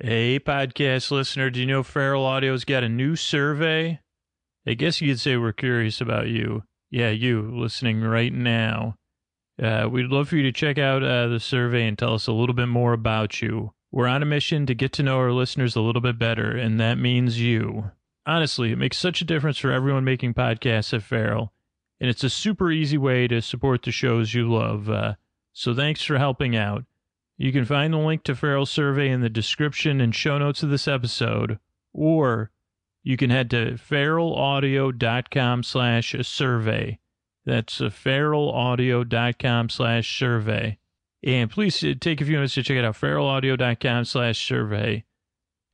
Hey, podcast listener, do you know Feral Audio's got a new survey? I guess you could say we're curious about you. Yeah, you listening right now. Uh, we'd love for you to check out uh, the survey and tell us a little bit more about you. We're on a mission to get to know our listeners a little bit better, and that means you. Honestly, it makes such a difference for everyone making podcasts at Feral, and it's a super easy way to support the shows you love. Uh, so thanks for helping out. You can find the link to Feral's survey in the description and show notes of this episode, or you can head to feralaudio.com slash survey. That's uh, feralaudio.com slash survey. And please uh, take a few minutes to check it out, feralaudio.com slash survey.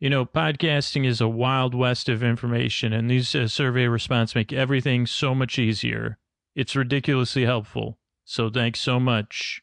You know, podcasting is a wild west of information, and these uh, survey responses make everything so much easier. It's ridiculously helpful. So thanks so much.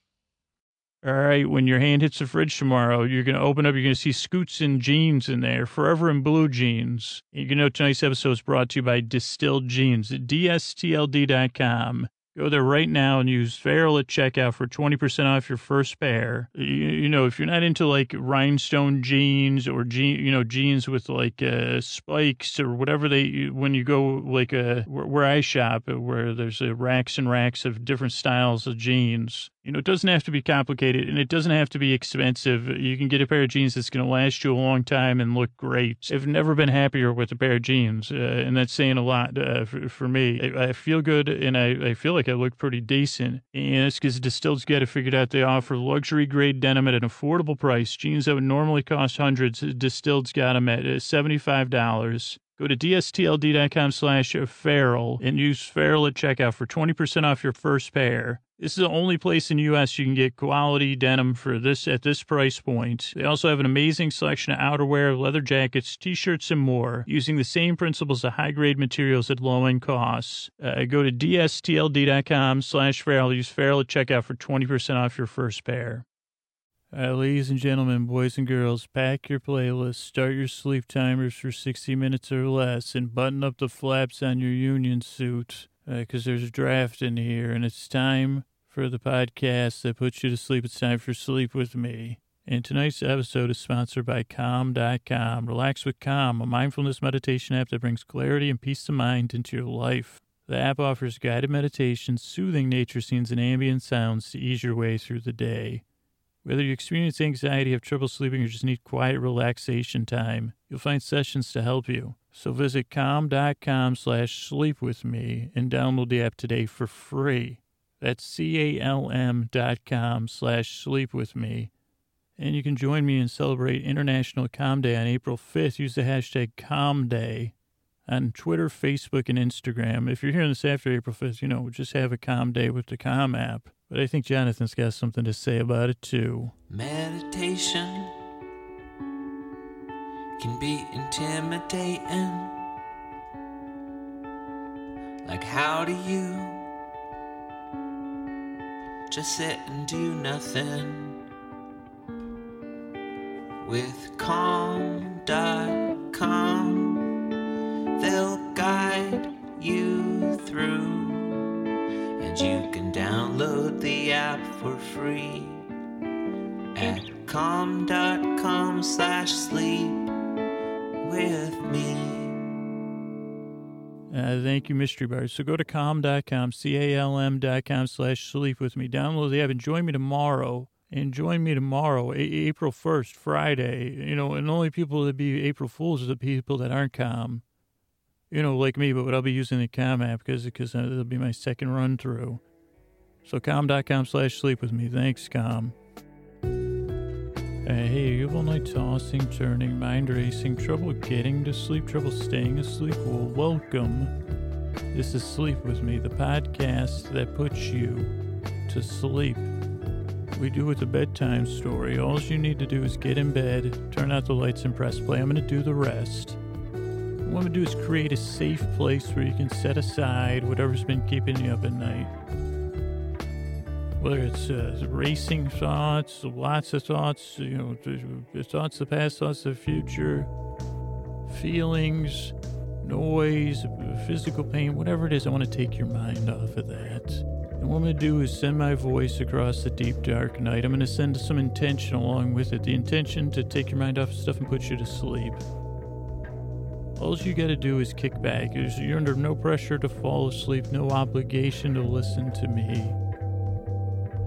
All right, when your hand hits the fridge tomorrow, you're going to open up, you're going to see Scoots and jeans in there, forever in blue jeans. You can know tonight's episode is brought to you by Distilled Jeans, at DSTLD.com. Go there right now and use Feral at checkout for 20% off your first pair. You, you know, if you're not into like rhinestone jeans or jean, you know, jeans with like uh, spikes or whatever they, when you go like uh, where, where I shop, uh, where there's uh, racks and racks of different styles of jeans, you know, it doesn't have to be complicated and it doesn't have to be expensive. You can get a pair of jeans that's going to last you a long time and look great. I've never been happier with a pair of jeans, uh, and that's saying a lot uh, for, for, me. I, I, feel good and I, I feel like I look pretty decent. And it's because Distilled's got it figured out. They offer luxury grade denim at an affordable price. Jeans that would normally cost hundreds, Distilled's got them at uh, $75. Go to dstld.com slash feral and use feral at checkout for 20% off your first pair. This is the only place in the U.S. you can get quality denim for this at this price point. They also have an amazing selection of outerwear, leather jackets, t-shirts, and more using the same principles of high-grade materials at low-end costs. Uh, go to dstld.com slash feral. Use feral at checkout for 20% off your first pair. Uh, ladies and gentlemen, boys and girls, pack your playlist, start your sleep timers for 60 minutes or less, and button up the flaps on your union suit because uh, there's a draft in here, and it's time for the podcast that puts you to sleep. It's time for Sleep With Me. And tonight's episode is sponsored by Calm.com. Relax with Calm, a mindfulness meditation app that brings clarity and peace of mind into your life. The app offers guided meditations, soothing nature scenes, and ambient sounds to ease your way through the day. Whether you experience anxiety, have trouble sleeping, or just need quiet relaxation time, you'll find sessions to help you. So visit calm.com slash sleep with me and download the app today for free. That's C-A-L-M dot com slash sleep with me. And you can join me and celebrate International Calm Day on April 5th. Use the hashtag Calm Day on Twitter, Facebook, and Instagram. If you're hearing this after April 5th, you know, just have a Calm Day with the Calm app. But I think Jonathan's got something to say about it too. Meditation can be intimidating. Like, how do you just sit and do nothing? With calm.com, they'll guide you through and you can download the app for free at calm.com slash sleep with me. Uh, thank you, Mystery Bars. So go to calm.com, C-A-L-M.com slash sleep with me. Download the app and join me tomorrow. And join me tomorrow, a- April 1st, Friday. You know, and the only people that be April Fools are the people that aren't calm you know, like me, but I'll be using the Calm app because because uh, it'll be my second run through. So calm.com slash sleep with me. Thanks, Calm. Uh, hey, you have all night tossing, turning, mind racing, trouble getting to sleep, trouble staying asleep? Well, welcome. This is Sleep With Me, the podcast that puts you to sleep. We do with a bedtime story. All you need to do is get in bed, turn out the lights, and press play. I'm going to do the rest. What I'm going to do is create a safe place where you can set aside whatever's been keeping you up at night. Whether it's uh, racing thoughts, lots of thoughts, you know, thoughts of the past, thoughts of the future, feelings, noise, physical pain, whatever it is, I want to take your mind off of that. And what I'm going to do is send my voice across the deep, dark night. I'm going to send some intention along with it. The intention to take your mind off of stuff and put you to sleep. All you got to do is kick back. You're under no pressure to fall asleep, no obligation to listen to me.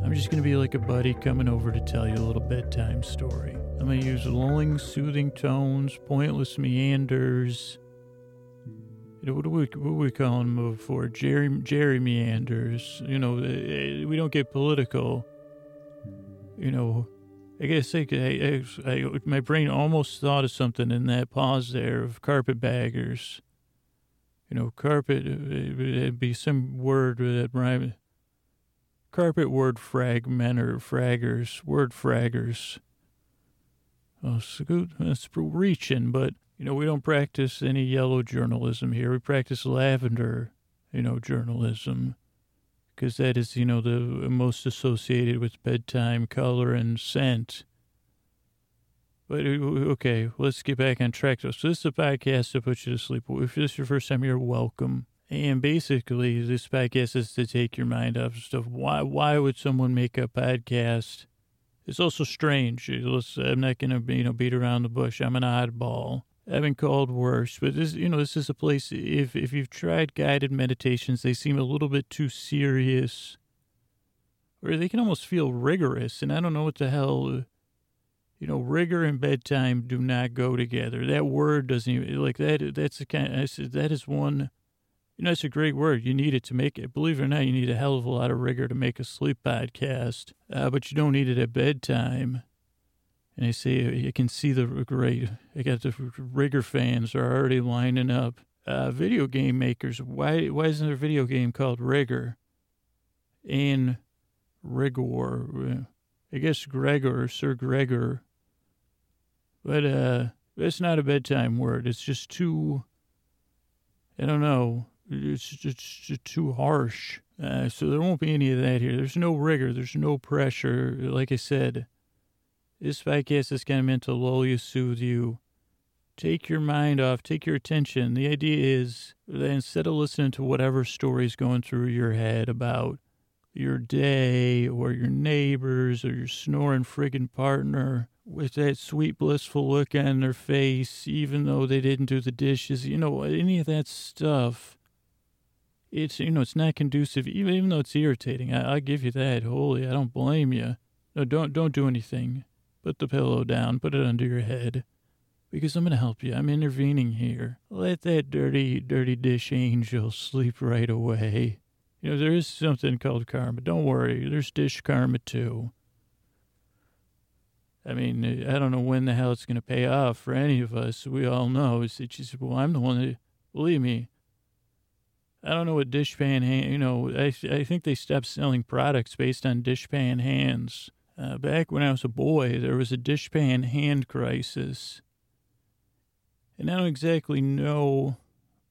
I'm just going to be like a buddy coming over to tell you a little bedtime story. I'm going to use lulling, soothing tones, pointless meanders. You know, what do we, what we call them before? Jerry, Jerry meanders. You know, eh, we don't get political. You know, I guess I, I, I, my brain almost thought of something in that pause there of carpetbaggers. You know, carpet, eh, it'd be some word with that rhyme. Carpet word fragmenter, fraggers, word fraggers. Oh, Scoot, that's reaching, but, you know, we don't practice any yellow journalism here. We practice lavender, you know, journalism. Because that is, you know, the most associated with bedtime color and scent. But, uh, okay, let's get back on track. So, this is a podcast to put you to sleep. If this is your first time, you're welcome. And basically, this podcast is to take your mind off stuff. Why, why would someone make a podcast it's also strange. I'm not going to, you know, beat around the bush. I'm an oddball. I've been called worse, but this, you know, this is a place. If if you've tried guided meditations, they seem a little bit too serious, or they can almost feel rigorous. And I don't know what the hell. You know, rigor and bedtime do not go together. That word doesn't even like that. That's the kind. I said that is one you know, it's a great word. You need it to make it. Believe it or not, you need a hell of a lot of rigor to make a sleep podcast, uh, but you don't need it at bedtime. And I say you can see the great. I got the rigor fans are already lining up. Uh, video game makers. Why? Why isn't there a video game called Rigor? And Rigor. I guess Gregor, Sir Gregor. But uh, it's not a bedtime word. It's just too. I don't know. It's just too harsh. Uh, so there won't be any of that here. There's no rigor. There's no pressure. Like I said, this podcast is kind of meant to lull you, soothe you, take your mind off, take your attention. The idea is that instead of listening to whatever story's going through your head about your day or your neighbors or your snoring friggin' partner with that sweet, blissful look on their face, even though they didn't do the dishes, you know, any of that stuff it's you know it's not conducive even even though it's irritating. I, I give you that holy i don't blame you no don't don't do anything. Put the pillow down put it under your head because i'm going to help you. I'm intervening here. Let that dirty dirty dish angel sleep right away. You know there is something called karma. Don't worry there's dish karma too. I mean, I don't know when the hell it's going to pay off for any of us. We all know. It's just, well, I'm the one that, believe me, I don't know what dishpan hand. You know, I I think they stopped selling products based on dishpan hands. Uh, back when I was a boy, there was a dishpan hand crisis, and I don't exactly know.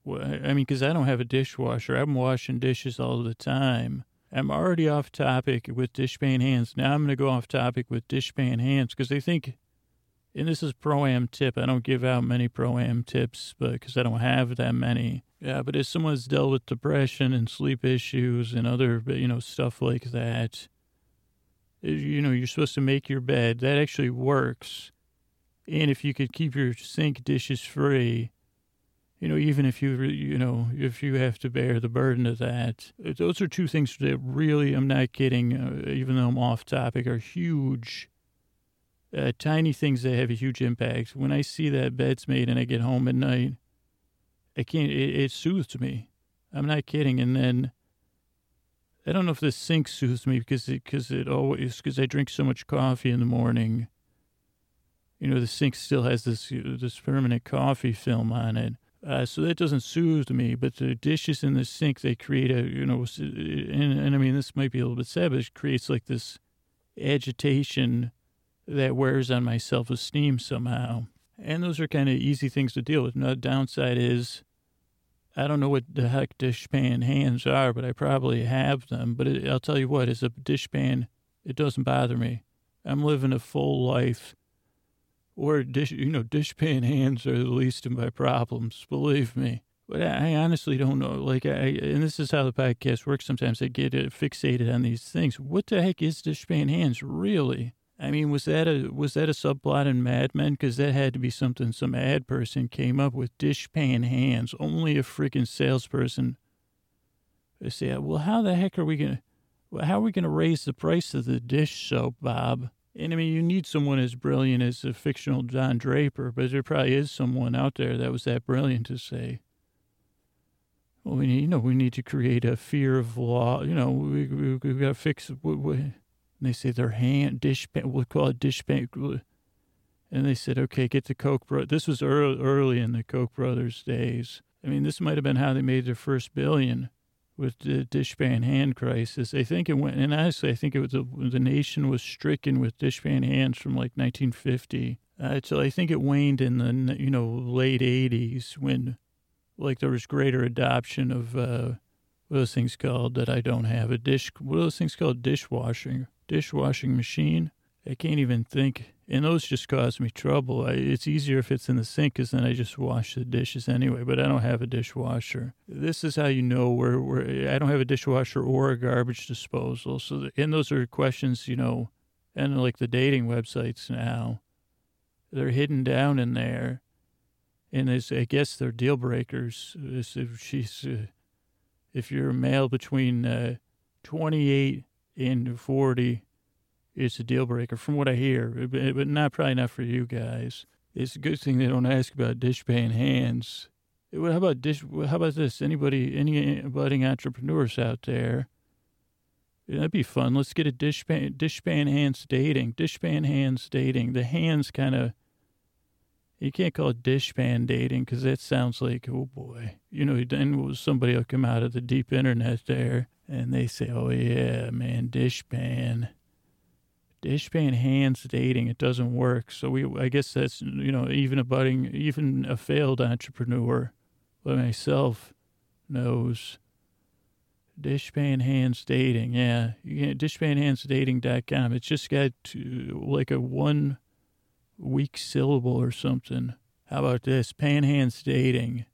What, I mean, because I don't have a dishwasher. I'm washing dishes all the time. I'm already off topic with dishpan hands. Now I'm going to go off topic with dishpan hands because they think, and this is pro am tip. I don't give out many pro am tips, because I don't have that many. Yeah, but if someone's dealt with depression and sleep issues and other, you know, stuff like that, you know, you're supposed to make your bed. That actually works. And if you could keep your sink dishes free, you know, even if you, you know, if you have to bear the burden of that, those are two things that really, I'm not kidding, uh, even though I'm off topic, are huge. Uh, tiny things that have a huge impact. When I see that bed's made and I get home at night, I can't. It, it soothes me. I'm not kidding. And then I don't know if the sink soothes me because it because it always because I drink so much coffee in the morning. You know, the sink still has this this permanent coffee film on it. Uh, so that doesn't soothe me, but the dishes in the sink, they create a, you know, and, and I mean, this might be a little bit it creates like this agitation that wears on my self esteem somehow. And those are kind of easy things to deal with. Now, the downside is I don't know what the heck dishpan hands are, but I probably have them. But it, I'll tell you what, as a dishpan, it doesn't bother me. I'm living a full life. Or dish, you know, dishpan hands are the least of my problems. Believe me. But I honestly don't know. Like, I, and this is how the podcast works. Sometimes I get fixated on these things. What the heck is dishpan hands really? I mean, was that a was that a subplot in Mad Men? Because that had to be something some ad person came up with. Dishpan hands. Only a freaking salesperson. They say, well, how the heck are we gonna? How are we gonna raise the price of the dish soap, Bob? And I mean, you need someone as brilliant as the fictional Don Draper, but there probably is someone out there that was that brilliant to say, well, we need, you know, we need to create a fear of law. You know, we we, we got to fix. We, we, and they say their hand dish we'll call it dish bank. And they said, okay, get the Koch bro. This was early, early in the Koch brothers' days. I mean, this might have been how they made their first billion with the dishpan hand crisis. I think it went, and honestly, I think it was a, the nation was stricken with dishpan hands from like 1950. Uh, so I think it waned in the you know late 80s when like there was greater adoption of uh, what are those things called that I don't have a dish. What are those things called? Dishwashing, dishwashing machine. I can't even think. And those just cause me trouble. I, it's easier if it's in the sink because then I just wash the dishes anyway, but I don't have a dishwasher. This is how you know where, where I don't have a dishwasher or a garbage disposal. So, the, and those are questions, you know, and like the dating websites now, they're hidden down in there. And I guess they're deal breakers. If she's, uh, if you're a male between uh, 28 and 40, it's a deal breaker from what I hear, but not probably not for you guys. It's a good thing they don't ask about dishpan hands. How about dish? How about this? Anybody, any eh, budding entrepreneurs out there? That'd be fun. Let's get a dishpan dishpan hands dating. Dishpan hands dating. The hands kind of. You can't call it dishpan dating because that sounds like oh boy. You know, then somebody will come out of the deep internet there and they say, oh yeah, man, dishpan. Dishpan hands dating. It doesn't work. So we i guess that's you know even a budding even a failed entrepreneur like myself knows. Dishpan hands dating. Yeah you can dishpanhandsdating.com it's just got to, like a one weak syllable or something how about this pan hands dating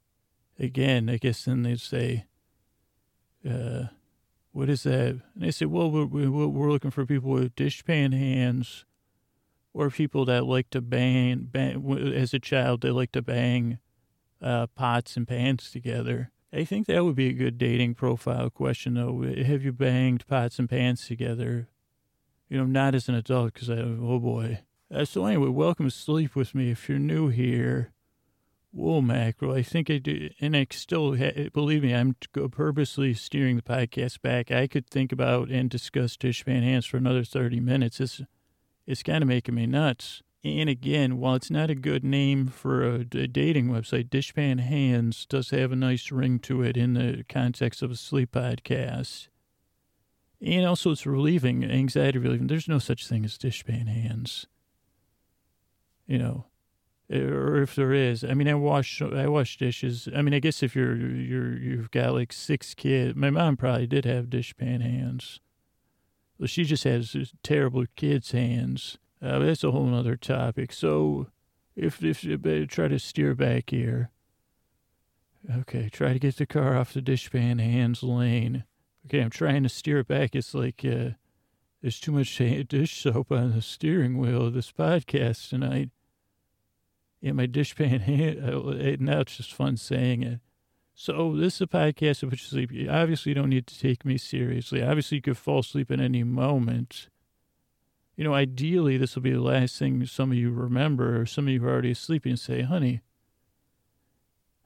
again i guess then they say uh what is that? And they say, well, we're, we're looking for people with dishpan hands or people that like to bang, bang as a child, they like to bang uh, pots and pans together. I think that would be a good dating profile question, though. Have you banged pots and pans together? You know, not as an adult, because I, oh boy. Uh, so, anyway, welcome to Sleep With Me. If you're new here, Whoa, mackerel. I think I do. And I still, believe me, I'm purposely steering the podcast back. I could think about and discuss Dishpan Hands for another 30 minutes. It's, it's kind of making me nuts. And again, while it's not a good name for a, a dating website, Dishpan Hands does have a nice ring to it in the context of a sleep podcast. And also, it's relieving, anxiety relieving. There's no such thing as dishpan hands. You know, or if there is. I mean, I wash I wash dishes. I mean, I guess if you're you're you've got like six kids, my mom probably did have dishpan hands. Well, she just has terrible kids' hands. Uh, that's a whole other topic. So, if if you try to steer back here, okay, try to get the car off the dishpan hands lane. Okay, I'm trying to steer it back. It's like uh, there's too much dish soap on the steering wheel of this podcast tonight in my dishpan hand. Uh, now it's just fun saying it. So this is a podcast of which you sleep. Obviously, you don't need to take me seriously. Obviously, you could fall asleep at any moment. You know, ideally, this will be the last thing some of you remember, or some of you are already asleep and say, "Honey,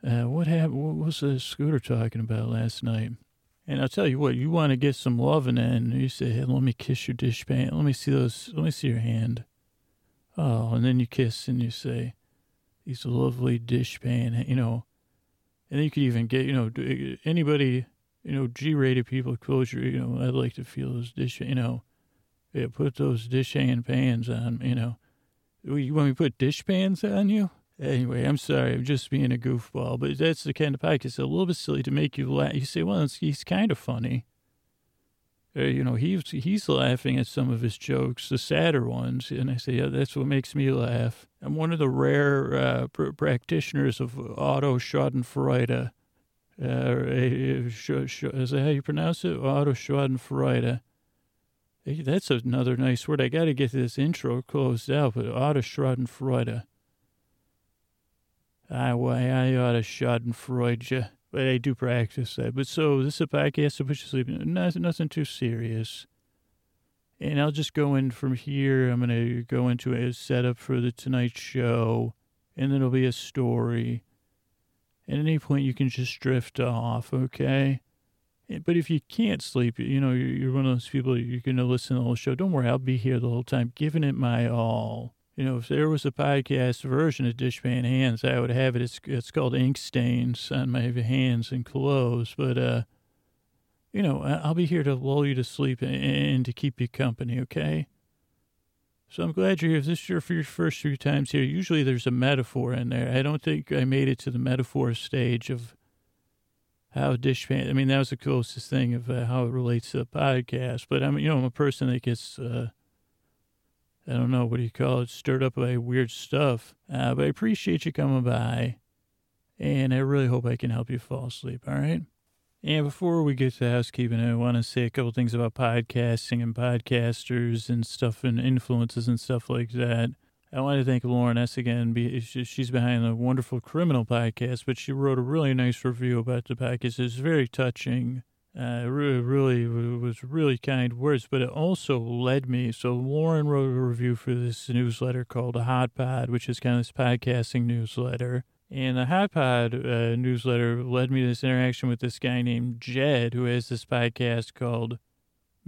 uh, what happened? What was the scooter talking about last night?" And I'll tell you what, you want to get some loving in. You say, hey, "Let me kiss your dishpan. Let me see those. Let me see your hand." Oh, and then you kiss and you say, these lovely dishpan, you know, and you could even get, you know, anybody, you know, G-rated people closure, you know, I'd like to feel those dish, you know, yeah, put those dish hand pans on, you know. You want me to put dish pans on you? Anyway, I'm sorry, I'm just being a goofball, but that's the kind of podcast. It's a little bit silly to make you laugh. You say, well, he's kind of funny. Uh, you know, he's he's laughing at some of his jokes, the sadder ones, and I say, yeah, that's what makes me laugh. I'm one of the rare uh, pr- practitioners of auto Schadenfreude. Uh, sh- sh- is that how you pronounce it? Otto Schadenfreude. Hey, that's another nice word. I got to get this intro closed out, but Otto Schadenfreude. I, why I ought to Schadenfreude you. But I do practice that. But so this is a podcast to put you to sleep. Nothing, nothing too serious. And I'll just go in from here. I'm going to go into a setup for the Tonight Show, and then it'll be a story. At any point, you can just drift off, okay? Eh, but if you can't sleep, you know, you're one of those people, you're going to listen to the whole show. Don't worry, I'll be here the whole time, giving it my all. You know, if there was a podcast version of Dishpan Hands, I would have it. It's, it's called Ink Stains on my hands and clothes. But, uh, you know, I'll be here to lull you to sleep and to keep you company, okay? So I'm glad you're here. If this is your first few times here, usually there's a metaphor in there. I don't think I made it to the metaphor stage of how dishpan. I mean, that was the closest thing of uh, how it relates to the podcast. But I'm, you know, I'm a person that gets, uh, I don't know, what do you call it, stirred up by weird stuff. Uh, but I appreciate you coming by, and I really hope I can help you fall asleep. All right. And before we get to housekeeping, I want to say a couple things about podcasting and podcasters and stuff and influences and stuff like that. I want to thank Lauren S. again. She's behind the wonderful criminal podcast, but she wrote a really nice review about the podcast. It's very touching. Uh, really, really was really kind words, but it also led me. So Lauren wrote a review for this newsletter called Hot Pod, which is kind of this podcasting newsletter. And the Hot Pod uh, newsletter led me to this interaction with this guy named Jed, who has this podcast called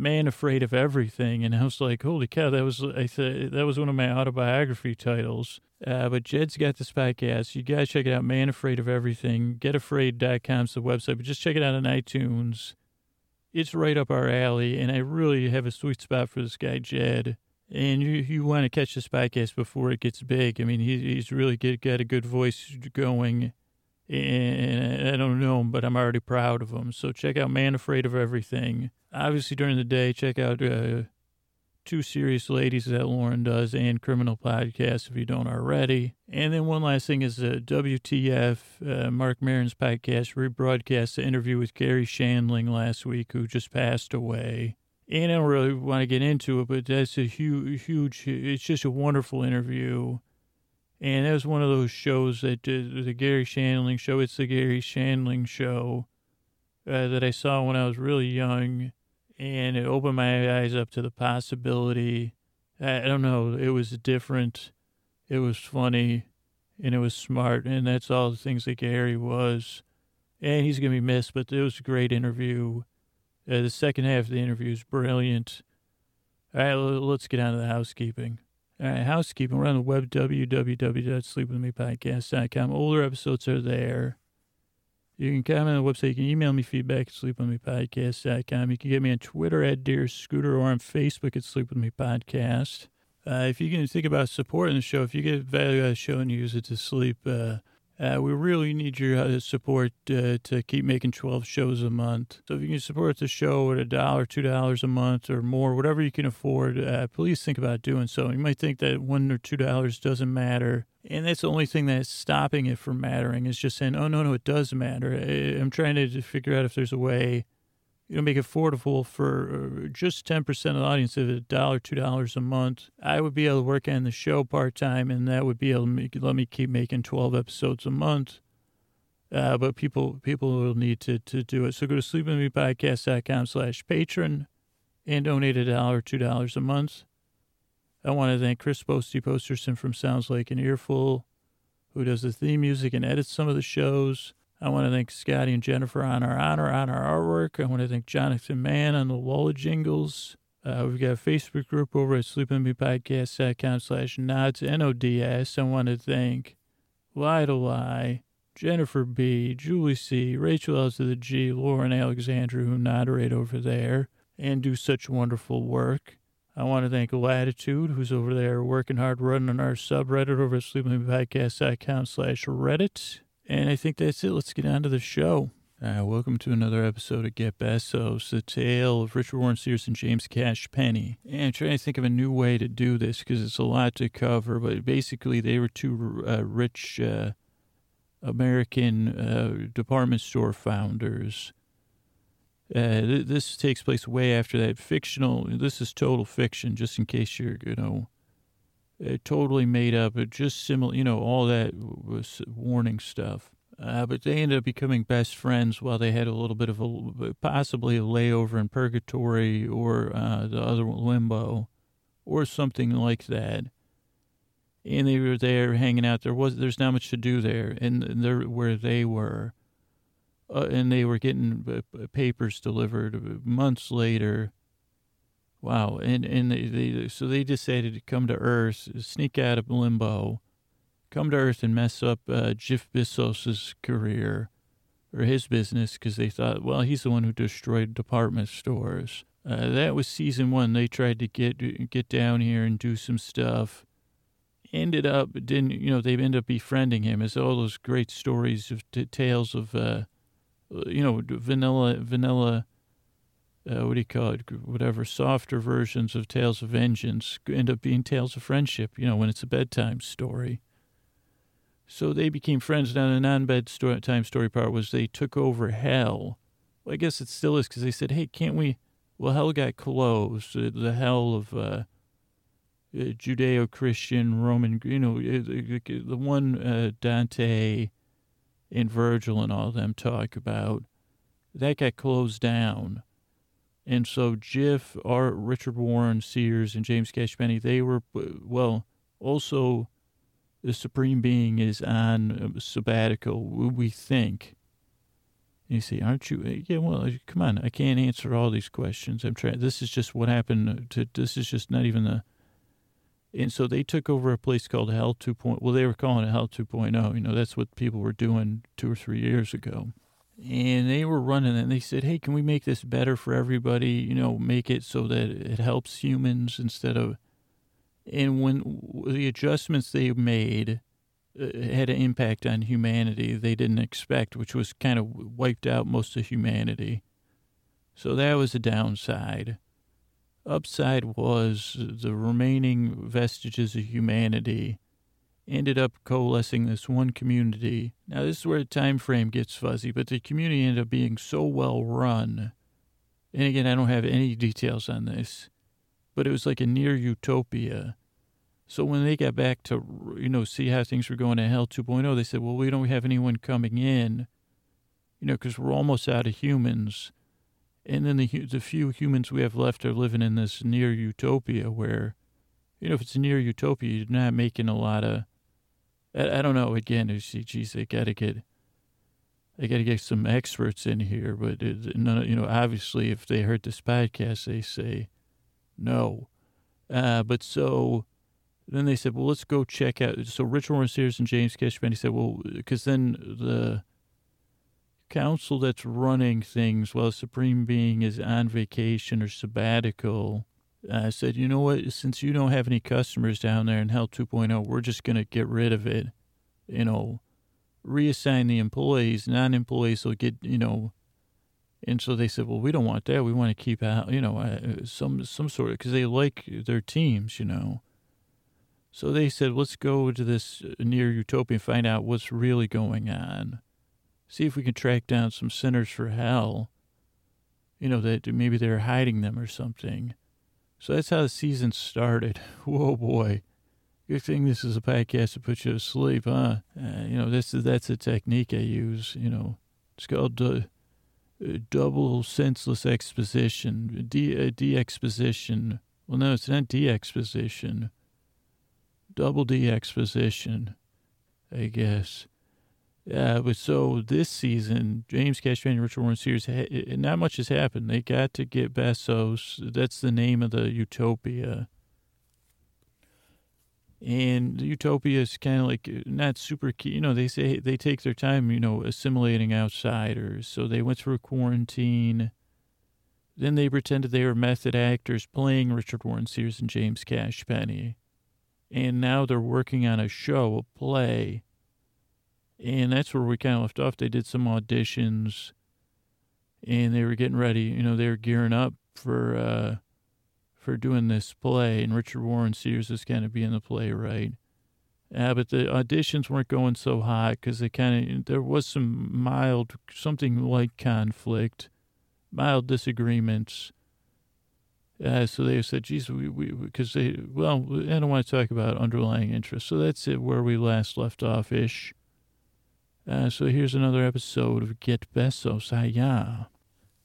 Man Afraid of Everything. And I was like, holy cow, that was I th- that was one of my autobiography titles. Uh, but Jed's got this podcast. You guys check it out, Man Afraid of Everything. GetAfraid.com is the website, but just check it out on iTunes. It's right up our alley, and I really have a sweet spot for this guy, Jed and you you want to catch this podcast before it gets big. I mean, he, he's really got a good voice going, and I don't know him, but I'm already proud of him. So check out Man Afraid of Everything. Obviously, during the day, check out uh, Two Serious Ladies that Lauren does and Criminal Podcast if you don't already. And then one last thing is uh, WTF, uh, Marc Maron's podcast, rebroadcast the interview with Garry Shandling last week, who just passed away and I don't really want to get into it, but that's a huge, huge, it's just a wonderful interview. And that was one of those shows that uh, the Garry Shandling show. It's the Garry Shandling show uh, that I saw when I was really young. And it opened my eyes up to the possibility. I, I don't know. It was different. It was funny and it was smart. And that's all the things that Garry was. And he's going to be missed, but it was a great interview uh, the second half of the interview is brilliant. All right, let's get on to the housekeeping. Right, housekeeping. We're on the web, www.sleepwithmepodcast.com. Older episodes are there. You can comment on the website. You can email me feedback at sleepwithmepodcast.com. You can get me on Twitter at Dear Scooter or on Facebook at Sleep With Me Podcast. Uh, if you can think about supporting the show, if you get value out of the show and you use it to sleep, uh, uh, we really need your uh, support uh, to keep making 12 shows a month. So if you can support the show at a dollar, two dollars a month or more, whatever you can afford, uh, please think about doing so. You might think that one or two dollars doesn't matter. And that's the only thing that's stopping it from mattering is just saying, oh, no, no, it does matter. I'm trying to figure out if there's a way you know, make it affordable for uh, just 10% of the audience at a dollar, two dollars a month. I would be able to work on the show part time, and that would be able to make, let me keep making 12 episodes a month. Uh, but people people will need to, to do it. So go to sleepwithmepodcast.com slash patron and donate a dollar, two dollars a month. I want to thank Chris Posty Posterson from Sounds Like an Earful, who does the theme music and edits some of the shows. I want to thank Scotty and Jennifer on our honor on our artwork. I want to thank Jonathan Mann on the Lola jingles. Uh, we've got a Facebook group over at sleepwithmepodcast.com slash nods, N-O-D-S. I want to thank Lie to Lie, Jennifer B., Julie C., Rachel L. to the G., Lauren Alexandra, who moderate over there and do such wonderful work. I want to thank Latitude, who's over there working hard running our subreddit over at sleepwithmepodcast.com slash Reddit. And I think that's it. Let's get on to the show. Uh, welcome to another episode of Get Bezos, the tale of Richard Warren Sears and James Cash Penney. And I'm trying to think of a new way to do this because it's a lot to cover, but basically they were two uh, rich uh, American uh, department store founders. Uh, th- this takes place way after that. Fictional. This is total fiction, just in case you're, you know, totally made up. Just similar, you know, all that was warning stuff. Uh, but they ended up becoming best friends while they had a little bit of a possibly a layover in purgatory or uh, the other limbo or something like that. And they were there hanging out. There was there's not much to do there, and there where they were, uh, and they were getting uh, papers delivered months later. Wow, and and they, they so they decided to come to Earth, sneak out of limbo come to Earth and mess up uh, Jeff career or his business because they thought, well, he's the one who destroyed department stores. Uh, that was season one. They tried to get get down here and do some stuff. Ended up didn't you know they ended up befriending him It's all those great stories of t- tales of uh, you know vanilla vanilla uh, what do you call it whatever softer versions of tales of vengeance end up being tales of friendship you know when it's a bedtime story so they became friends. Now, the non bedtime story part was they took over hell. Well, I guess it still is because they said, hey, can't we? Well, hell got closed. Uh, the hell of uh, uh, Judeo Christian, Roman, you know, the one uh, Dante and Virgil and all them talk about, that got closed down. And so Jiff, our Richard Warren Sears, and James Cash Penney, they were, uh, well, also the Supreme Being is on sabbatical, we think. And you say, aren't you? Uh, yeah, well, uh, come on. I can't answer all these questions. I'm trying. This is just what happened to, this is just not even the, and so they took over a place called Hell 2.0. Well, they were calling it Hell 2.0. You know, that's what people were doing two or three years ago. And they were running and they said, hey, can we make this better for everybody? You know, make it so that it helps humans instead of, and when the adjustments they made uh, had an impact on humanity they didn't expect, which was kind of wiped out most of humanity. So that was a downside. Upside was the remaining vestiges of humanity ended up coalescing this one community. Now this is where the time frame gets fuzzy, but the community ended up being so well run. And again, I don't have any details on this but it was like a near utopia. So when they got back to, you know, see how things were going at Hell 2.0, they said, well, we don't have anyone coming in, you know, because we're almost out of humans. And then the, the few humans we have left are living in this near utopia where, you know, if it's near utopia, you're not making a lot of, I, I don't know, again, see, geez, they got to get, they got to get some experts in here. But, it, none, you know, obviously if they heard this podcast, they say, no. Uh, but so then they said, well, let's go check out. So Richard Sears and James Cashman, he said, well, because then the council that's running things while the Supreme Being is on vacation or sabbatical uh, said, you know what, since you don't have any customers down there in Hell 2.0, we're just going to get rid of it. You know, reassign the employees. Non employees will get, you know, and so they said, well, we don't want that. We want to keep out, you know, uh, some some sort of because they like their teams, you know. So they said, let's go to this uh, near utopia and find out what's really going on. See if we can track down some sinners for hell. You know that maybe they're hiding them or something. So that's how the season started. Whoa, boy. Good thing this is a podcast to put you to sleep, huh? Uh, you know, this is that's a technique I use. You know, it's called. Uh, double senseless exposition, de, uh, de-exposition. Well, no, it's not de-exposition. Double de-exposition, I guess. Yeah, but so this season, James Cashman and Richard Warren Sears, not much has happened. They got to get Bezos. That's the name of the utopia and utopia is kind of like uh, not super key. You know, they say they take their time, you know, assimilating outsiders. So they went through a quarantine. Then they pretended they were method actors playing Richard Warren Sears and James Cash Penney. And now they're working on a show, a play. And that's where we kind of left off. They did some auditions and they were getting ready. You know, they were gearing up for, uh, for doing this play, and Richard Warren Sears is going to be in the play, right? Yeah, but the auditions weren't going so hot because they kind of there was some mild something like conflict, mild disagreements. Uh, so they said, "Geez, we we because they well, I don't want to talk about underlying interest." So that's it where we last left off ish. Uh, so here's another episode of Get Bezos. Hiya.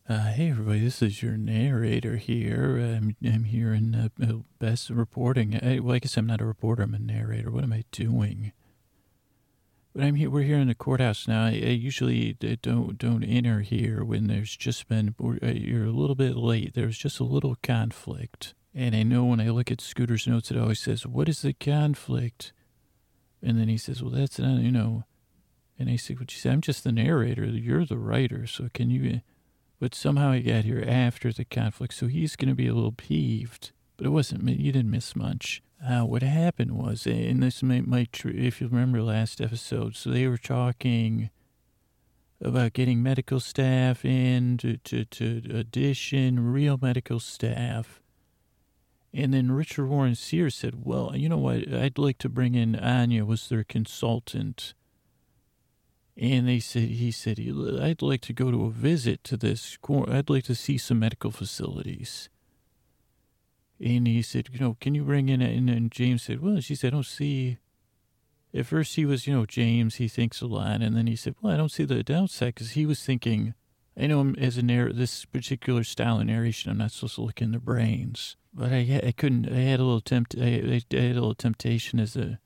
Uh, hey everybody, this is your narrator here. I'm, I'm here in uh, Best Reporting. I, well, I guess I'm not a reporter. I'm a narrator. What am I doing? But I'm here. We're here in the courthouse now. I, I usually don't don't enter here when there's just been. Uh, you're a little bit late. There's just a little conflict, and I know when I look at Scooter's notes, it always says, "What is the conflict?" And then he says, "Well, that's not you know." And I said, "What you say? I'm just the narrator. You're the writer. So can you?" But somehow he got here after the conflict, so he's going to be a little peeved. But it wasn't, you didn't miss much. Uh, what happened was, and this might, might, if you remember last episode, so they were talking about getting medical staff in to, to, to real medical staff. And then Richard Warren Sears said, well, you know what, I'd like to bring in Anya was their consultant and they said he said I'd like to go to a visit to this. I'd like to see some medical facilities. And he said, you know, can you bring in? And then James said, well, she said, I don't see. At first, he was, you know, James. He thinks a lot, and then he said, well, I don't see the downside because he was thinking. I know as a narr- this particular style of narration, I'm not supposed to look in the brains, but I I couldn't. I had a little tempt. I, I had a little temptation as a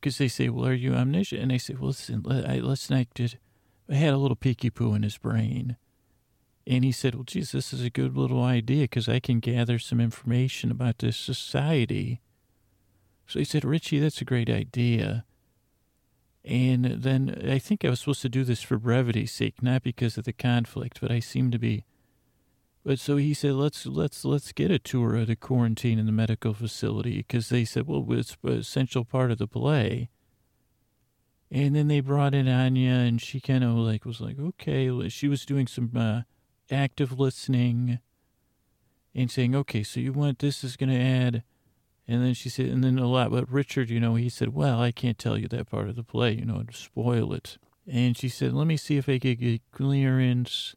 because they say, well, are you omniscient? And I say, well, listen, let, I, let's not I had a little peeky poo in his brain. And he said, well, geez, this is a good little idea because I can gather some information about this society. So he said, Richie, that's a great idea. And then I think I was supposed to do this for brevity's sake, not because of the conflict, but I seem to be but so he said, let's let's let's get a tour of the quarantine in the medical facility because they said, well, it's an essential part of the play. And then they brought in Anya, and she kind of like was like, okay, she was doing some uh, active listening, and saying, okay, so you want this is going to add, and then she said, and then a lot, but Richard, you know, he said, well, I can't tell you that part of the play, you know, to spoil it. And she said, let me see if I could get clearance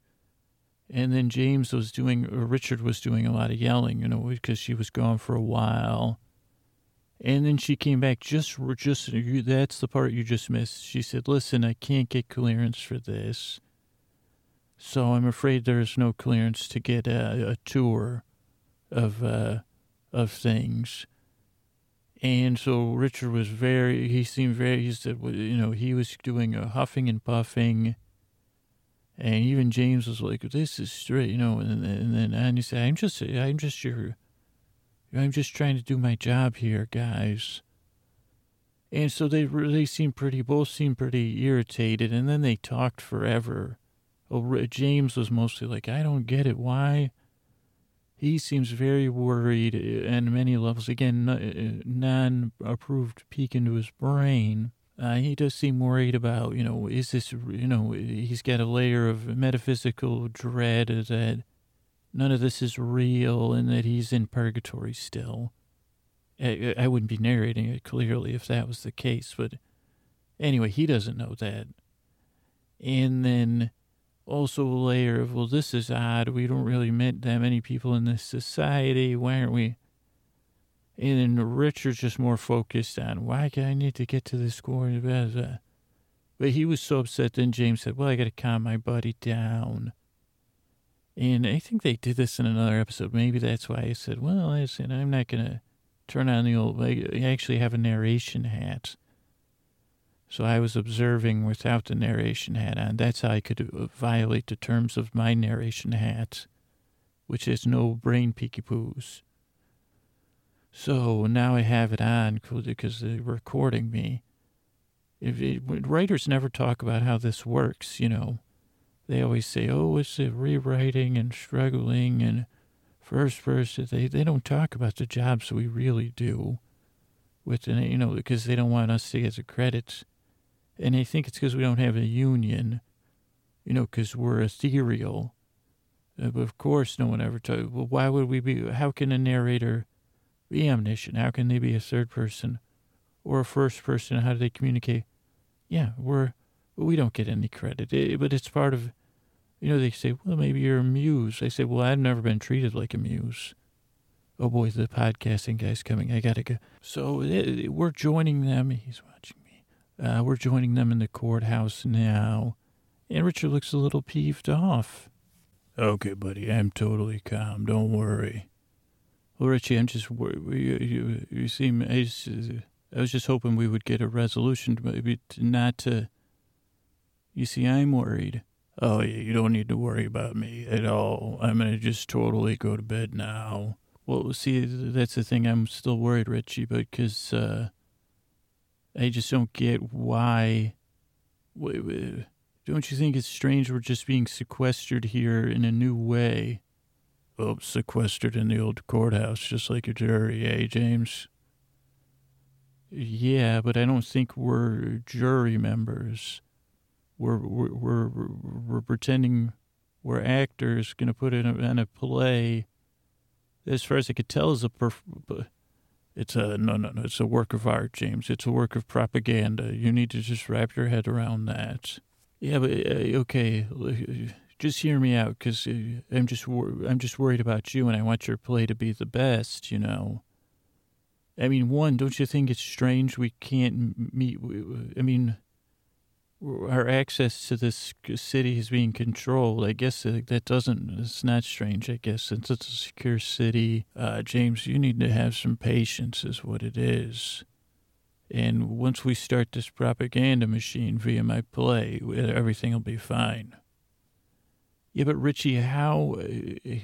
and then James was doing, or Richard was doing a lot of yelling, you know, because she was gone for a while. And then she came back just, just, that's the part you just missed. She said, listen, I can't get clearance for this. So I'm afraid there's no clearance to get a, a tour of, uh, of things. And so Richard was very, he seemed very, he said, you know, he was doing a huffing and puffing and even James was like, "This is straight," you know. And, and then and he said, "I'm just, I'm just your, I'm just trying to do my job here, guys." And so they they seemed pretty, both seemed pretty irritated, and then they talked forever. Oh, James was mostly like, "I don't get it. Why?" He seems very worried uh, many levels. Again, uh, non-approved peek into his brain uh, he does seem worried about, you know, is this, you know, he's got a layer of metaphysical dread that none of this is real and that he's in purgatory still. I, I wouldn't be narrating it clearly if that was the case, but anyway, he doesn't know that. And then also a layer of, well, this is odd. We don't really meet that many people in this society. Why aren't we? And Richard's just more focused on why I need to get to the score? But he was so upset. Then James said, "Well, I got to calm my buddy down." And I think they did this in another episode. Maybe that's why I said, "Well, I said I'm not gonna turn on the old." I actually have a narration hat, so I was observing without the narration hat on. That's how I could uh, violate the terms of my narration hat, which is no brain peeky poos. So now I have it on because they're recording me. If it, writers never talk about how this works, you know, they always say, "Oh, it's a rewriting and struggling and first person." They they don't talk about the jobs we really do, with you know because they don't want us to get the credits, and they think it's because we don't have a union, you know, because we're ethereal. Uh, but of course, no one ever talks. Well, why would we be? How can a narrator? Be omniscient? How can they be a third person or a first person? How do they communicate? Yeah, we're we don't get any credit, it, but it's part of. You know, they say, well, maybe you're a muse. I say, well, I've never been treated like a muse. Oh boy, the podcasting guy's coming. I gotta go. So it, we're joining them. He's watching me. Uh, we're joining them in the courthouse now. And Richard looks a little peeved off. Okay, buddy, I'm totally calm. Don't worry. Well, Richie, I'm just. You, you, you seem. I, just, I was just hoping we would get a resolution, maybe not to. You see, I'm worried. Oh, yeah, you don't need to worry about me at all. I'm to just totally go to bed now. Well, see, that's the thing. I'm still worried, Richie, but because uh, I just don't get why. Don't you think it's strange we're just being sequestered here in a new way? Oh, sequestered in the old courthouse, just like a jury, eh, James? Yeah, but I don't think we're jury members. We're we're we're, we're pretending we're actors going to put in a, in a play. As far as I could tell, is a perf- it's a no no no. It's a work of art, James. It's a work of propaganda. You need to just wrap your head around that. Yeah, but uh, okay, just hear me out because uh, I'm just I'm just worried about you, and I want your play to be the best. You know. I mean, one, don't you think it's strange we can't meet? I mean, our access to this city is being controlled. I guess uh, that doesn't. It's not strange. I guess since it's a secure city, uh, James, you need to have some patience, is what it is. And once we start this propaganda machine via my play, everything will be fine. Yeah, but Richie, how? Uh,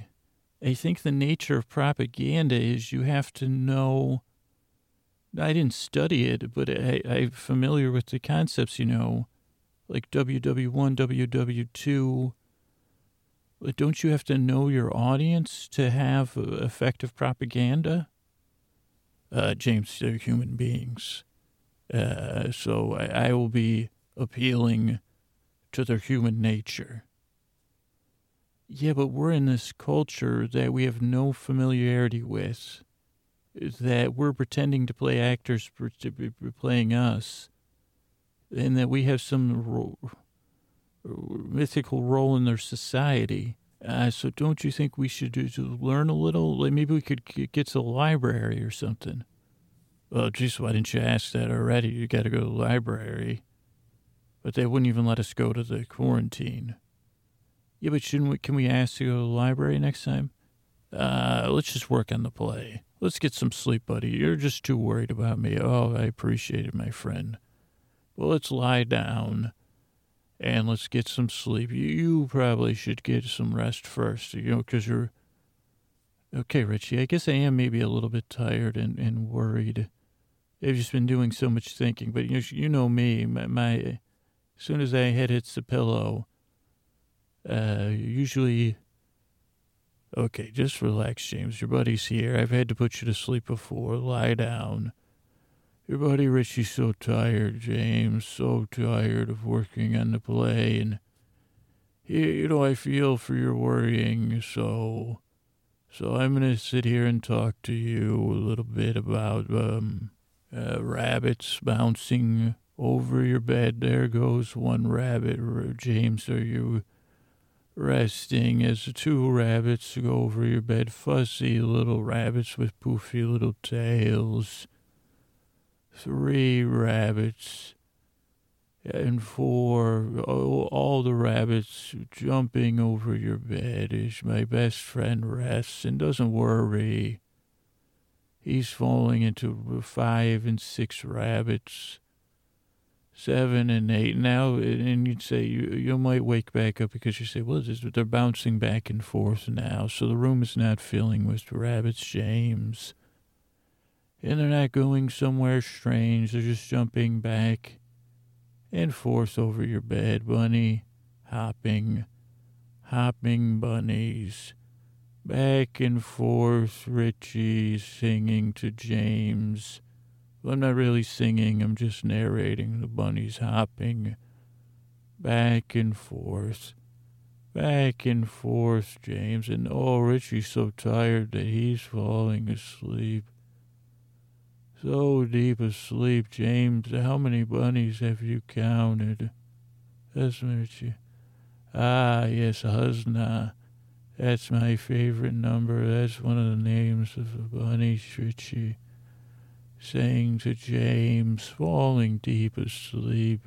I think the nature of propaganda is you have to know. I didn't study it, but I, I'm familiar with the concepts, you know, like WW1, WW2. Don't you have to know your audience to have effective propaganda? Uh, James, they're human beings. Uh, so I, I will be appealing to their human nature. Yeah, but we're in this culture that we have no familiarity with, that we're pretending to play actors to be playing us, and that we have some ro- mythical role in their society. Uh, so don't you think we should do, learn a little? Like maybe we could get to the library or something. Well, geez, why didn't you ask that already? You got to go to the library. But they wouldn't even let us go to the quarantine. Yeah, but shouldn't we, can we ask to go to the library next time? Uh, let's just work on the play. Let's get some sleep, buddy. You're just too worried about me. Oh, I appreciate it, my friend. Well, let's lie down and let's get some sleep. You, you probably should get some rest first, you know, because you're. Okay, Richie, I guess I am maybe a little bit tired and, and worried. I've just been doing so much thinking, but you you know me. My, my as soon as I head hits the pillow, uh, usually. Okay, just relax, James. Your buddy's here. I've had to put you to sleep before. Lie down. Your buddy Richie's so tired, James. So tired of working on the play, and you know I feel for your worrying. So, so I'm gonna sit here and talk to you a little bit about um uh, rabbits bouncing over your bed. There goes one rabbit. James, are you resting as two rabbits go over your bed? Fuzzy little rabbits with poofy little tails. Three rabbits. And four, oh, all the rabbits jumping over your bed as my best friend rests and doesn't worry. He's falling into five and six rabbits, seven and eight. Now, and you'd say you, you might wake back up because you say, well, they're bouncing back and forth now. So the room is not filling with rabbits, James. And they're not going somewhere strange. They're just jumping back and forth over your bed, bunny. Hopping, hopping bunnies back and forth, Richie singing to James. I'm not really singing, I'm just narrating. The bunny's hopping back and forth, back and forth, James. And oh, Richie's so tired that he's falling asleep. So deep asleep, James. How many bunnies have you counted? That's Richie. Ah, yes, Husna. That's my favorite number. That's one of the names of the bunny, Richie. Saying to James, falling deep asleep.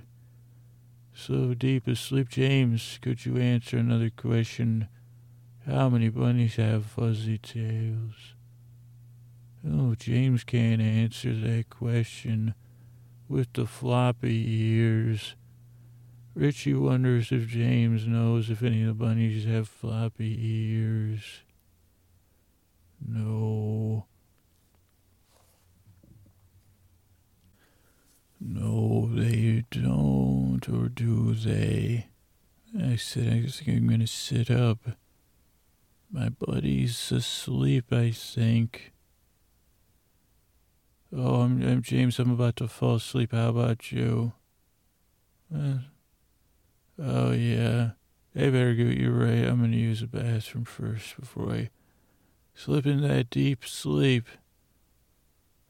So deep asleep, James, could you answer another question? How many bunnies have fuzzy tails? Oh, James can't answer that question with the floppy ears. Richie wonders if James knows if any of the bunnies have floppy ears. No. No, they don't, or do they? I said, I think I'm going to sit up. My buddy's asleep, I think. Oh, I'm, I'm James. I'm about to fall asleep. How about you? Uh, oh, yeah. I better get you right. I'm going to use the bathroom first before I slip into that deep sleep.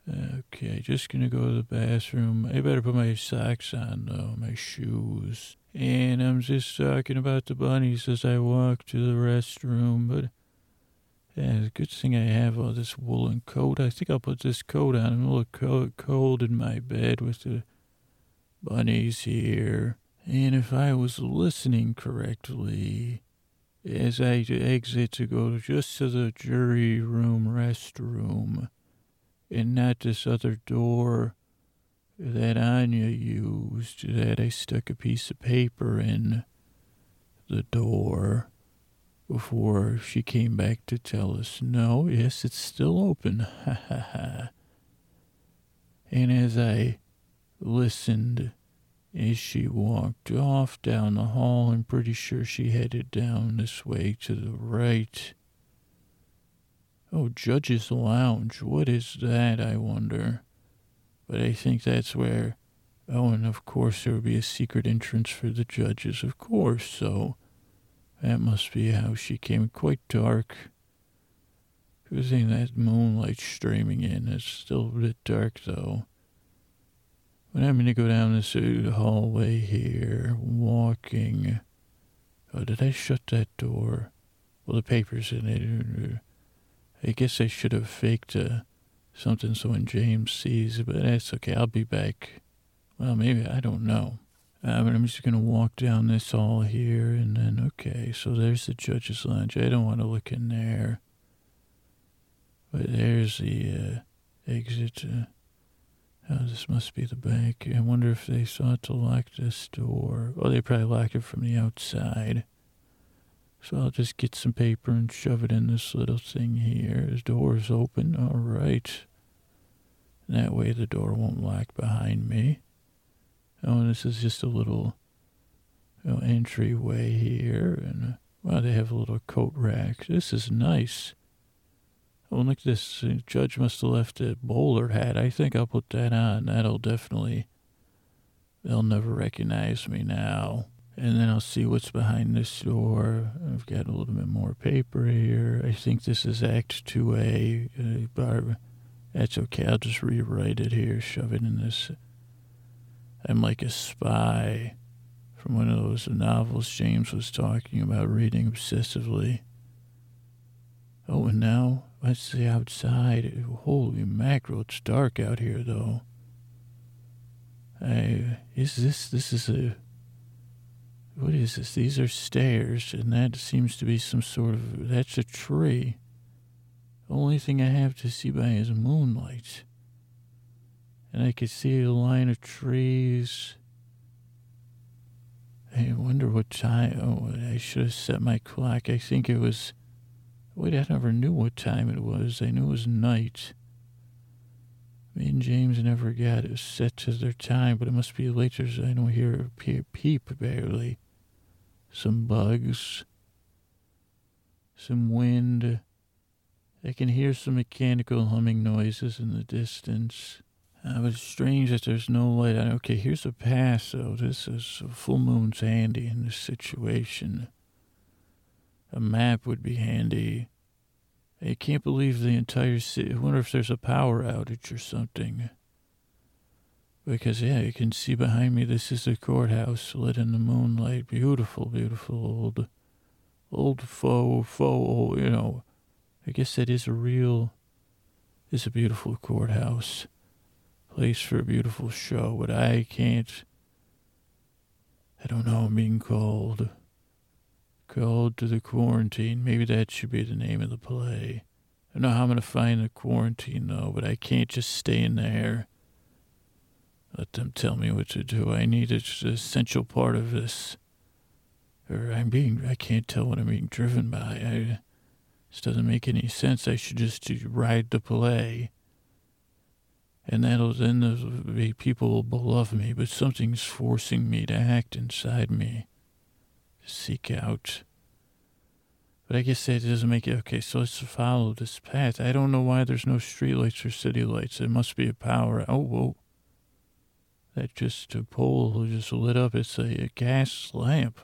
Okay, just gonna go to the bathroom. I better put my socks on though, my shoes. And I'm just talking about the bunnies as I walk to the restroom, but yeah, it's a good thing I have all this woolen coat. I think I'll put this coat on. I'm a little co- cold in my bed with the bunnies here. And if I was listening correctly, as I exit to go just to the jury room restroom, and not this other door that Anya used that I stuck a piece of paper in the door before she came back to tell us, no, yes, it's still open. Ha ha ha. And as I listened as she walked off down the hall, I'm pretty sure she headed down this way to the right. Oh, Judge's Lounge. What is that, I wonder? But I think that's where. Oh, and of course there would be a secret entrance for the judges. Of course, so that must be how she came. Quite dark. Good thing that moonlight streaming in. It's still a bit dark, though. But I'm going to go down this hallway here, walking. Oh, did I shut that door? Well, the paper's in it. I guess I should have faked uh, something so when James sees, but that's okay. I'll be back. Well, maybe, I don't know. Uh, but I'm just going to walk down this hall here, and then, okay, so there's the judge's lounge. I don't want to look in there. But there's the uh, exit. Uh, oh, this must be the bank. I wonder if they sought to lock this door. Oh, they probably locked it from the outside. So I'll just get some paper and shove it in this little thing here. The door is open. All right. That way the door won't lock behind me. Oh, and this is just a little you know, entryway here. And, well, they have a little coat rack. This is nice. Oh, look at this. The judge must have left a bowler hat. I think I'll put that on. That'll definitely... They'll never recognize me now and then I'll see what's behind this door. I've got a little bit more paper here. I think this is Act 2A. Uh, Barb, that's okay. I'll just rewrite it here, shove it in this. I'm like a spy from one of those novels James was talking about reading obsessively. Oh, and now let's see outside. Holy mackerel, it's dark out here, though. I, is this, this is a what is this? These are stairs, and that seems to be some sort of. That's a tree. The only thing I have to see by is moonlight. And I can see a line of trees. I wonder what time. Oh, I should have set my clock. I think it was. Wait, I never knew what time it was. I knew it was night. Me and James never got it set to their time, but it must be later so I don't hear a peep barely some bugs, some wind. I can hear some mechanical humming noises in the distance. Uh, it's strange that there's no light. Okay, here's a pass, though. This is full moon's handy in this situation. A map would be handy. I can't believe the entire city. I wonder if there's a power outage or something. Because, yeah, you can see behind me, this is the courthouse lit in the moonlight. Beautiful, beautiful old, old faux, faux, you know. I guess that is a real, is a beautiful courthouse. Place for a beautiful show, but I can't, I don't know, I'm being called. Called to the quarantine. Maybe that should be the name of the play. I don't know how I'm going to find the quarantine, though, but I can't just stay in there. Let them tell me what to do. I need an essential part of this. Or I'm being, I can't tell what I'm being driven by. I, this doesn't make any sense. I should just ride the play. And that'll, then the people will love me, but something's forcing me to act inside me to seek out. But I guess that doesn't make it okay. So let's follow this path. I don't know why there's no streetlights or city lights. There must be a power. Oh, whoa. That just a pole just lit up. It's a, a gas lamp.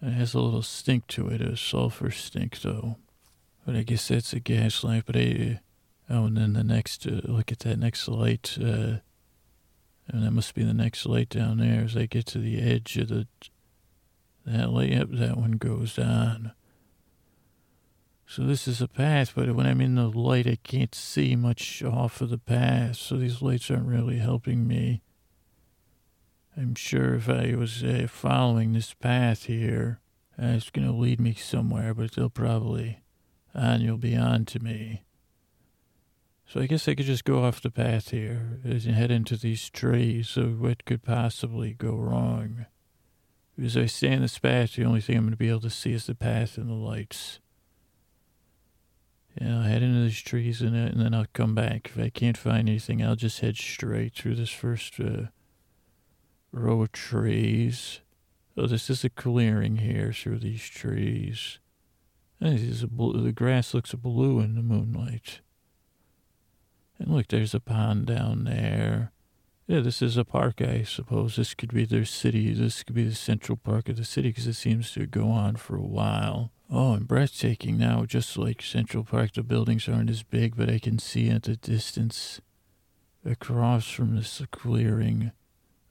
It has a little stink to it, a sulfur stink, though. But I guess that's a gas lamp. But I, oh, and then the next, uh, look at that next light. Uh, and that must be the next light down there as I get to the edge of the that layup, that one goes on. So this is a path, but when I'm in the light, I can't see much off of the path, so these lights aren't really helping me. I'm sure if I was uh, following this path here, uh, it's going to lead me somewhere, but they'll probably, and you'll be on to me. So I guess I could just go off the path here and head into these trees. So what could possibly go wrong? As I stay in this path, the only thing I'm going to be able to see is the path and the lights. Yeah, I'll head into these trees and, and then I'll come back. If I can't find anything, I'll just head straight through this first uh, row of trees. Oh, this is a clearing here through these trees. Blue, the grass looks blue in the moonlight. And look, there's a pond down there. Yeah, this is a park, I suppose. This could be their city. This could be the central park of the city because it seems to go on for a while. Oh, and breathtaking now, just like Central Park, the buildings aren't as big, but I can see at the distance across from this clearing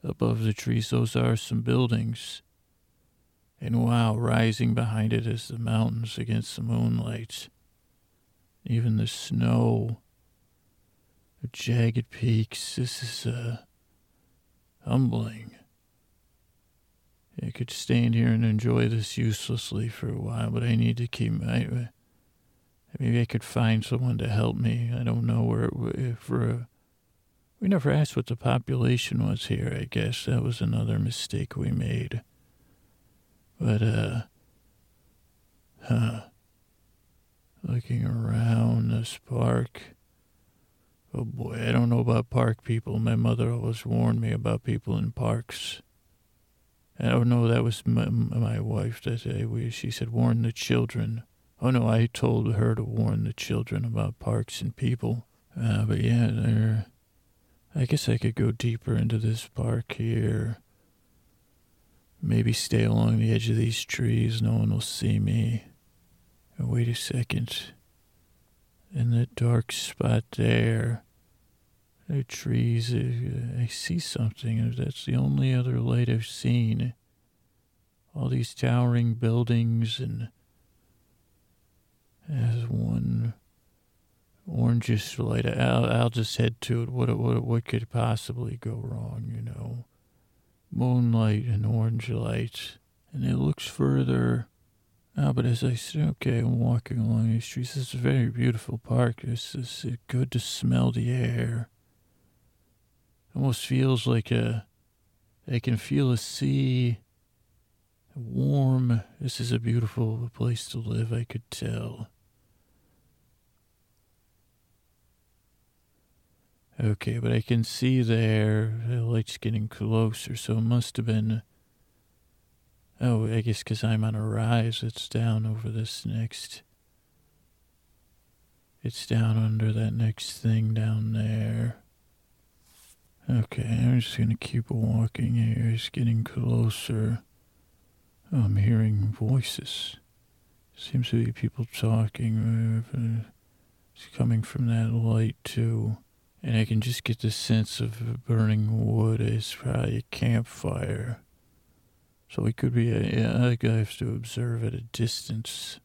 above the trees, those are some buildings. And wow, rising behind it is the mountains against the moonlight. Even the snow jagged peaks. This is uh, humbling. I could stand here and enjoy this uselessly for a while, but I need to keep my. Maybe I could find someone to help me. I don't know where. If uh, we never asked what the population was here. I guess that was another mistake we made. But uh, huh. Looking around this park. Oh boy, I don't know about park people. My mother always warned me about people in parks. I don't that was my, my wife that I, she said, warn the children. Oh no, I told her to warn the children about parks and people. Uh, but yeah, there, I guess I could go deeper into this park here. Maybe stay along the edge of these trees. No one will see me. Oh, wait a second in that dark spot there. The trees, uh, I see something. That's the only other light I've seen. All these towering buildings, and as one orangish light. I'll, I'll just head to it. What, what, what could possibly go wrong, you know? Moonlight and orange light. And it looks further Ah, but as I said, okay, I'm walking along these streets. It's a very beautiful park. It's, is good to smell the air. Almost feels like a, I can feel a sea, warm. This is a beautiful place to live, I could tell. Okay, but I can see there, the light's getting closer, so it must have been Oh, I guess because I'm on a rise, it's down over this next. It's down under that next thing down there. Okay, I'm just gonna keep walking here. It's getting closer. I'm hearing voices. Seems to be people talking. It's coming from that light, too. And I can just get the sense of burning wood. It's probably a campfire. So it could be a, yeah, I I have to observe at a distance.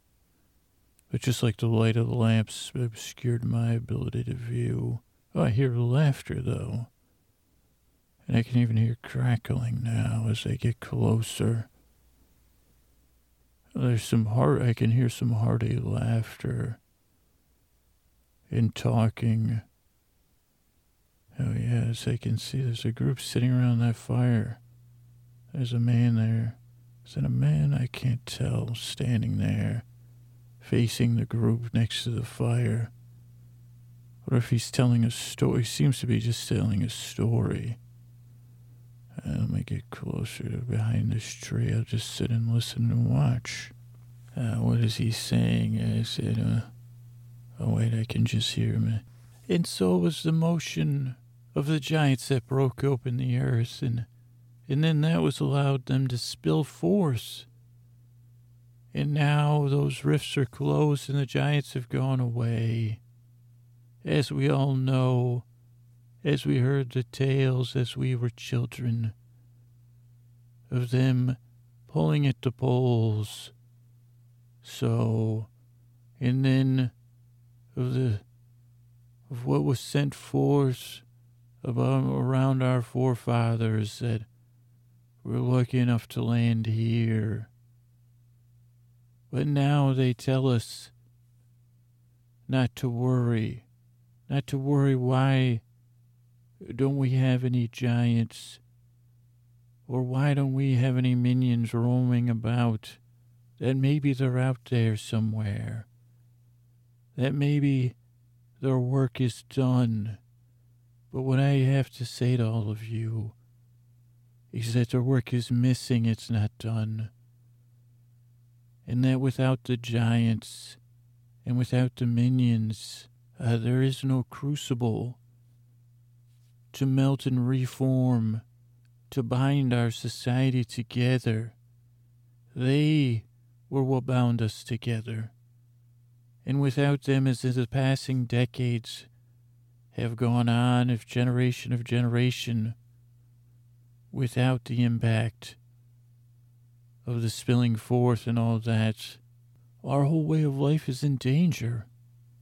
But just like the light of the lamps obscured my ability to view. Oh, I hear laughter, though. And I can even hear crackling now as I get closer. There's some heart, I can hear some hearty laughter and talking. Oh, yes, I can see there's a group sitting around that fire. There's a man there. Is it a man? I can't tell. Standing there, facing the group next to the fire. What if he's telling a story? He seems to be just telling a story. Let me get closer to behind this tree. I'll just sit and listen and watch. Uh, what is he saying? I said, oh, wait, I can just hear him. And so was the motion of the giants that broke open the earth, and, and then that was allowed them to spill forth. And now those rifts are closed and the giants have gone away. As we all know, as we heard the tales as we were children of them pulling at the poles. So, and then of the of what was sent forth about around our forefathers that were lucky enough to land here. But now they tell us not to worry, not to worry why don't we have any giants? Or why don't we have any minions roaming about? That maybe they're out there somewhere. That maybe their work is done. But what I have to say to all of you is that their work is missing, it's not done. And that without the giants and without the minions, uh, there is no crucible to melt and reform, to bind our society together. They were what bound us together. And without them, as the passing decades have gone on, if generation of generation, without the impact of the spilling forth and all that, our whole way of life is in danger.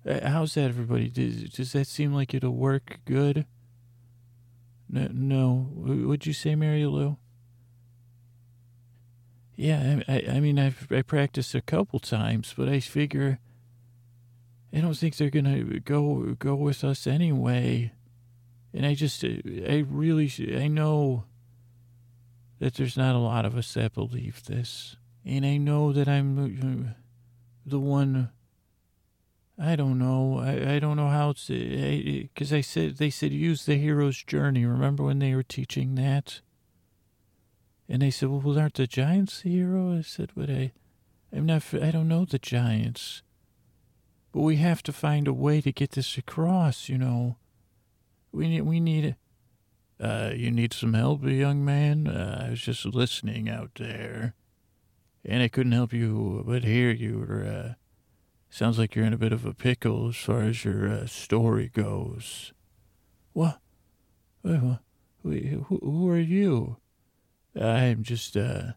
Uh, How's that, everybody? Does, does that seem like it'll work good? No. Would you say, Mary Lou? Yeah, I, I, mean, I've I practiced a couple times, but I figure I don't think they're gonna go go with us anyway. And I just, I really, I know that there's not a lot of us that believe this, and I know that I'm the one. I don't know. I, I don't know how it's because I, said they said use the hero's journey. Remember when they were teaching that? And they said, "Well, aren't the giants the hero?" I said, "But I, I'm not. I don't know the giants, but we have to find a way to get this across. You know, we need. We need. Uh, you need some help, young man. Uh, I was just listening out there, and I couldn't help you but hear you. Were, uh, sounds like you're in a bit of a pickle as far as your uh, story goes. What? Who, who, are you? I'm just uh,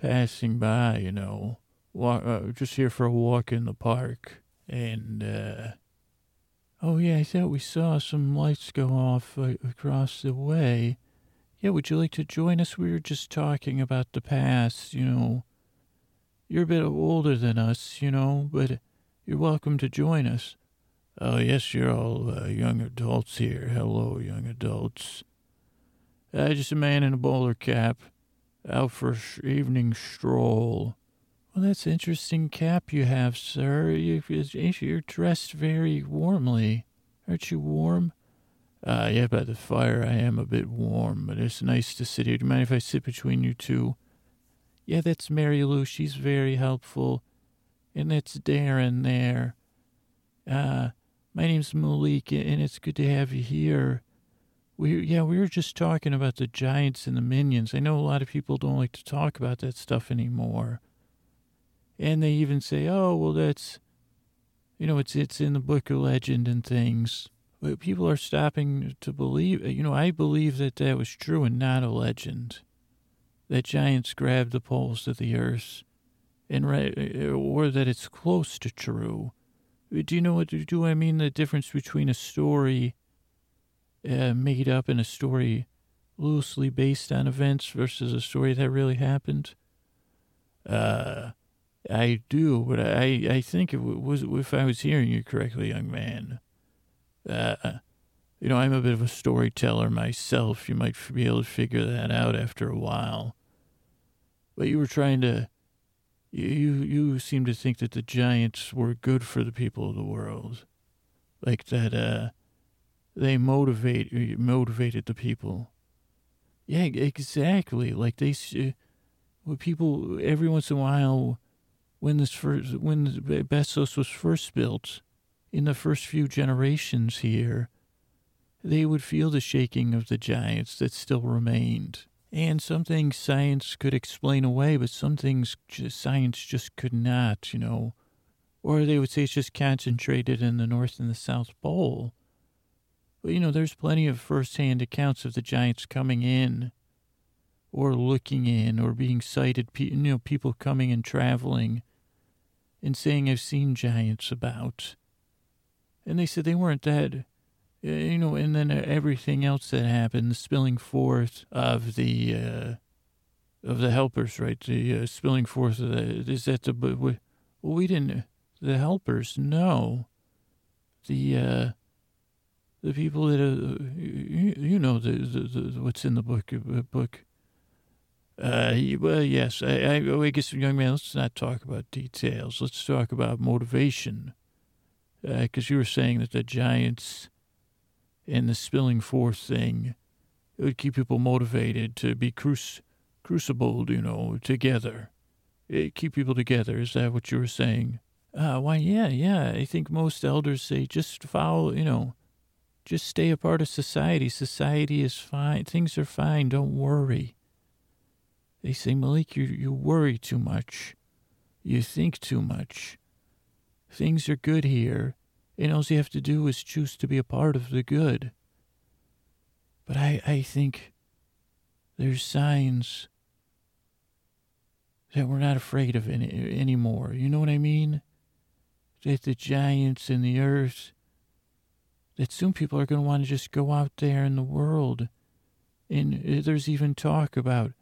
passing by, you know, walk, uh, just here for a walk in the park. And, uh, oh, yeah, I thought we saw some lights go off uh, across the way. Yeah, would you like to join us? We were just talking about the past, you know. You're a bit older than us, you know, but you're welcome to join us. Oh, yes, you're all uh, young adults here. Hello, young adults. Uh, just a man in a bowler cap, out for a evening stroll. Well, that's an interesting cap you have, sir. You, you're dressed very warmly. Aren't you warm? Uh, yeah, by the fire I am a bit warm, but it's nice to sit here. Do you mind if I sit between you two? Yeah, that's Mary Lou. She's very helpful. And that's Darren there. Uh, my name's Malik, and it's good to have you here. We yeah, we were just talking about the giants and the minions. I know a lot of people don't like to talk about that stuff anymore. And they even say, oh, well, that's, you know, it's, it's in the book of legend and things. But people are stopping to believe, you know, I believe that that was true and not a legend. That giants grabbed the poles of the earth and, or that it's close to true. Do you know what, do I mean the difference between a story uh, made up and a story loosely based on events versus a story that really happened? Uh, I do, but I, I think it was if I was hearing you correctly, young man. Uh, you know, I'm a bit of a storyteller myself. You might be able to figure that out after a while. But you were trying to, you you seem to think that the giants were good for the people of the world, like that. Uh, they motivate motivated the people. Yeah, exactly. Like they, uh, people every once in a while, when this first when Bezos was first built, in the first few generations here, they would feel the shaking of the giants that still remained. And some things science could explain away, but some things just, science just could not, you know. Or they would say it's just concentrated in the North and the South Pole. But, you know, there's plenty of first-hand accounts of the giants coming in or looking in or being sighted, you know, people coming and traveling and saying, I've seen giants about. And they said they weren't uh, you know, and then everything else that happened, the spilling forth of the, uh, of the helpers, right? The uh, spilling forth of the, is that the, well, we didn't, the helpers, no. The, uh, the people that, uh, you, you know, the, the, the, what's in the book, uh, book. Uh, well, yes, I, I, I guess, young man, let's not talk about details. Let's talk about motivation because uh, you were saying that the Giants and the spilling forth thing it would keep people motivated to be cruci- crucibled, you know, together. It keep people together. Is that what you were saying? Uh, why, yeah, yeah. I think most elders say just follow, you know, just stay a part of society. Society is fine. Things are fine. Don't worry. They say, Malik, you, you worry too much. You think too much. Things are good here, and all you have to do is choose to be a part of the good. But I, I think there's signs that we're not afraid of any, anymore. You know what I mean? That the giants in the earth, that soon people are going to want to just go out there in the world. And uh, there's even talk about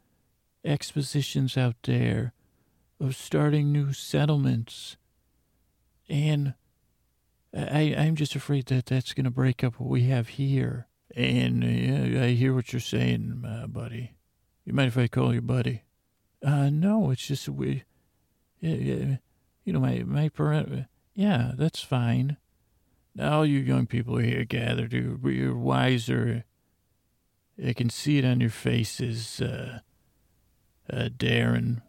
expositions out there of starting new settlements and I, I'm just afraid that that's going to break up what we have here. And uh, I hear what you're saying, uh, buddy. You mind if I call you buddy? Uh, no, it's just we, you know, my my parent. Yeah, that's fine. Now you young people here gathered, you're, you're wiser. I can see it on your faces, uh, uh, Darren.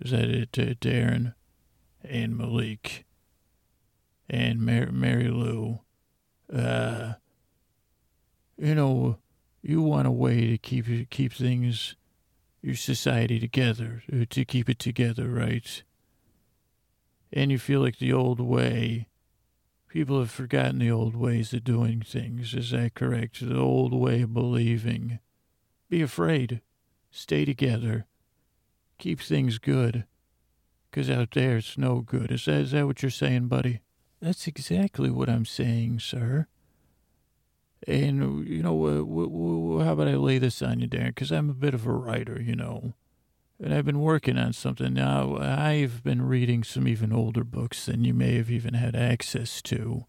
Is that it, uh, Darren? And Malik and Mary, Mary Lou, uh, you know, you want a way to keep keep things, your society together, uh, to keep it together, right? And you feel like the old way, people have forgotten the old ways of doing things. Is that correct? The old way of believing. Be afraid. Stay together. Keep things good. Because out there it's no good. Is that, is that what you're saying, buddy? That's exactly what I'm saying, sir. And, you know, uh, how about I lay this on you, Darren? Because I'm a bit of a writer, you know. And I've been working on something now. I've been reading some even older books than you may have even had access to.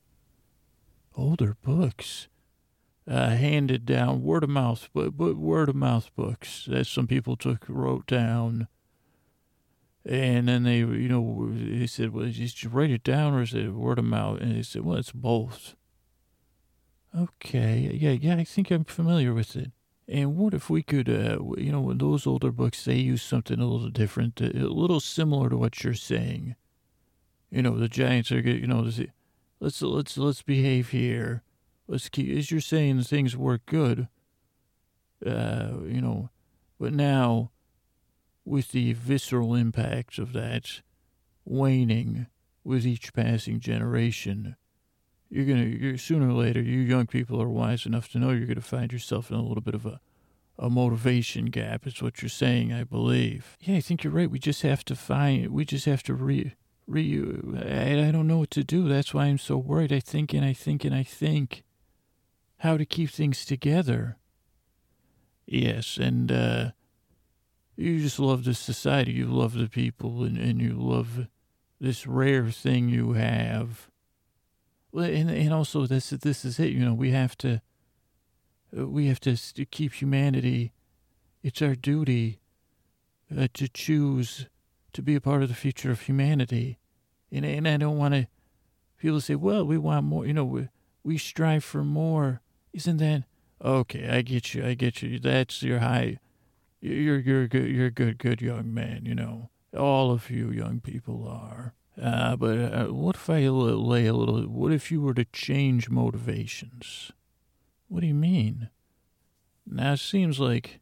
Older books? Uh, handed down, word of mouth, but, but word of mouth books that some people took, wrote down and then they, you know, he said, well, just write it down or is it word of mouth? And he said, well, it's both. Okay. Yeah, yeah, I think I'm familiar with it. And what if we could, uh, you know, in those older books, they use something a little different, a little similar to what you're saying. You know, the giants are, you know, let's, let's, let's behave here. Let's keep, as you're saying, things work good. Uh, you know, but now with the visceral impact of that, waning with each passing generation. You're gonna, you're sooner or later, you young people are wise enough to know you're gonna find yourself in a little bit of a, a motivation gap. Is what you're saying, I believe. Yeah, I think you're right. We just have to find, we just have to re, re. I, I don't know what to do. That's why I'm so worried. I think and I think and I think how to keep things together. Yes, and uh, you just love the society. You love the people, and, and you love this rare thing you have. And and also this this is it. You know, we have to we have to keep humanity. It's our duty uh, to choose to be a part of the future of humanity, and and I don't want to. People say, "Well, we want more." You know, we we strive for more. Isn't that okay? I get you. I get you. That's your high. You're you're good. You're a good good young man. You know, all of you young people are. Uh, but uh, what if I lay a little? What if you were to change motivations? What do you mean? Now it seems like,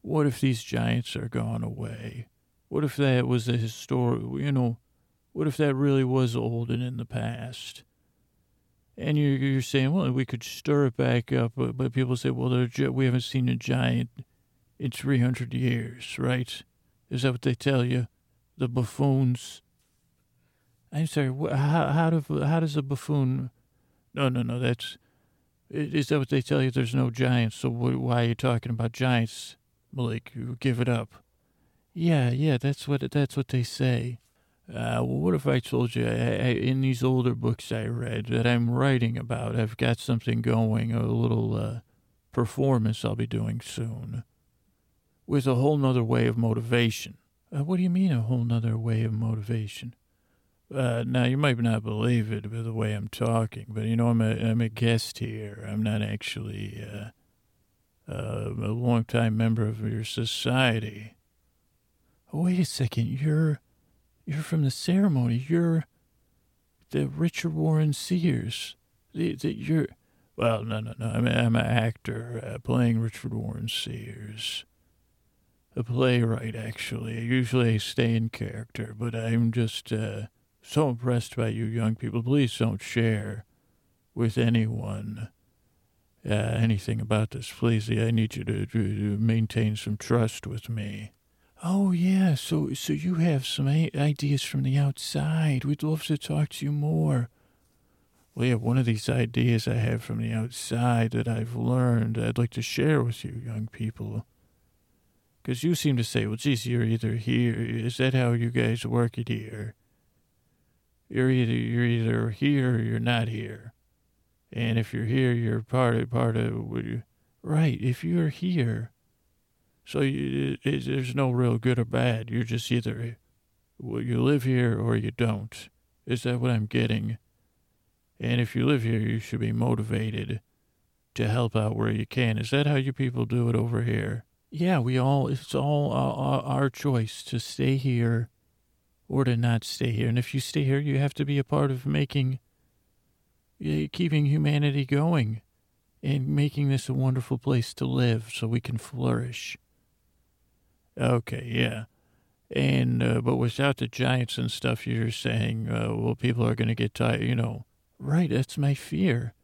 what if these giants are gone away? What if that was a historic? You know, what if that really was old and in the past? And you're, you're saying, well, we could stir it back up, but, but people say, well, we haven't seen a giant in 300 years, right? Is that what they tell you? The buffoons. I'm sorry. How how do how does a buffoon? No, no, no. That's is that what they tell you? There's no giants. So what, why are you talking about giants, Malik? Give it up. Yeah, yeah. That's what that's what they say. Uh, well, what if I told you I, I, in these older books I read that I'm writing about, I've got something going, a little uh, performance I'll be doing soon, with a whole nother way of motivation. Uh, what do you mean, a whole nother way of motivation? Uh, now you might not believe it by the way I'm talking, but you know I'm a I'm a guest here. I'm not actually uh, uh, a longtime member of your society. Oh, wait a second, you're you're from the ceremony. You're the Richard Warren Sears. The, the, you're well, no, no, no. I'm I'm an actor uh, playing Richard Warren Sears a playwright, actually. Usually I stay in character, but I'm just uh, so impressed by you young people. Please don't share with anyone uh, anything about this. Please, I need you to, to, maintain some trust with me. Oh yeah, so so you have some ideas from the outside. We'd love to talk to you more. Well, yeah, one of these ideas I have from the outside that I've learned, I'd like to share with you, young people. Because you seem to say, well, geez, you're either here. Is that how you guys work it here? you're either you're either here or you're not here. And if you're here, you're part of part of right. If you're here, so you, it, there's no real good or bad. You're just either well, you live here or you don't. Is that what I'm getting? And if you live here, you should be motivated to help out where you can. Is that how you people do it over here? Yeah, we all. It's all our, our choice to stay here or to not stay here. And if you stay here, you have to be a part of making, keeping humanity going and making this a wonderful place to live so we can flourish. Okay, yeah. And, uh, but without the giants and stuff, you're saying, uh, well, people are going to get tired, you know. Right, that's my fear.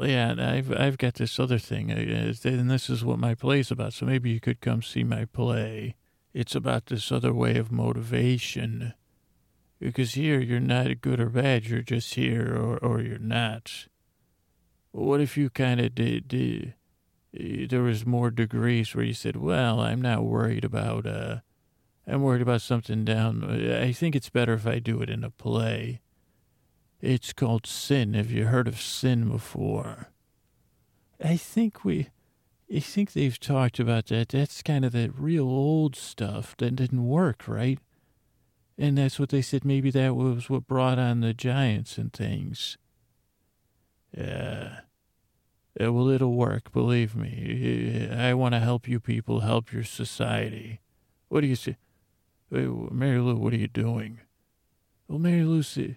Yeah, I've, I've got this other thing, uh, and this is what my play's about, so maybe you could come see my play. It's about this other way of motivation. Because here you're not good or bad, you're just here or, or you're not. What if you kind of did, did, there was more degrees where you said, well, I'm not worried about, uh, I'm worried about something down. I think it's better if I do it in a play. It's called Sin. Have you heard of Sin before? I think we, I think they've talked about that. That's kind of that real old stuff that didn't work, right? And that's what they said. Maybe that was what brought on the giants and things. Yeah. yeah well, it'll work. Believe me. I want to help you people, help your society. What do you say? Mary Lou, what are you doing? Well, Mary Lucy,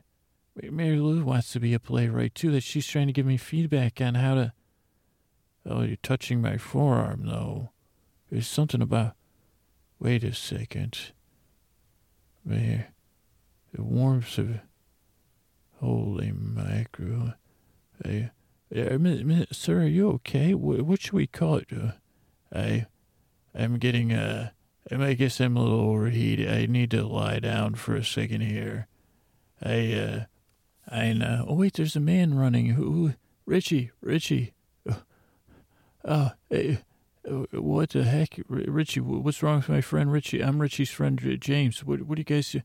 Mary Lou wants to be a playwright too. That she's trying to give me feedback on how to Oh, you're touching my forearm, though. There's something about. Wait a second. There. the warmth of holy mackerel. I, mi- sir, are you okay? What, what should we call it? Uh, I, I'm getting uh, I guess I'm a little overheated. I need to lie down for a second here. I, uh, I know. Oh wait, there's a man running. Who? Richie, Richie. Oh, hey, uh, what the heck, Richie? What's wrong with my friend Richie? I'm Richie's friend J- James. What? What do you guys?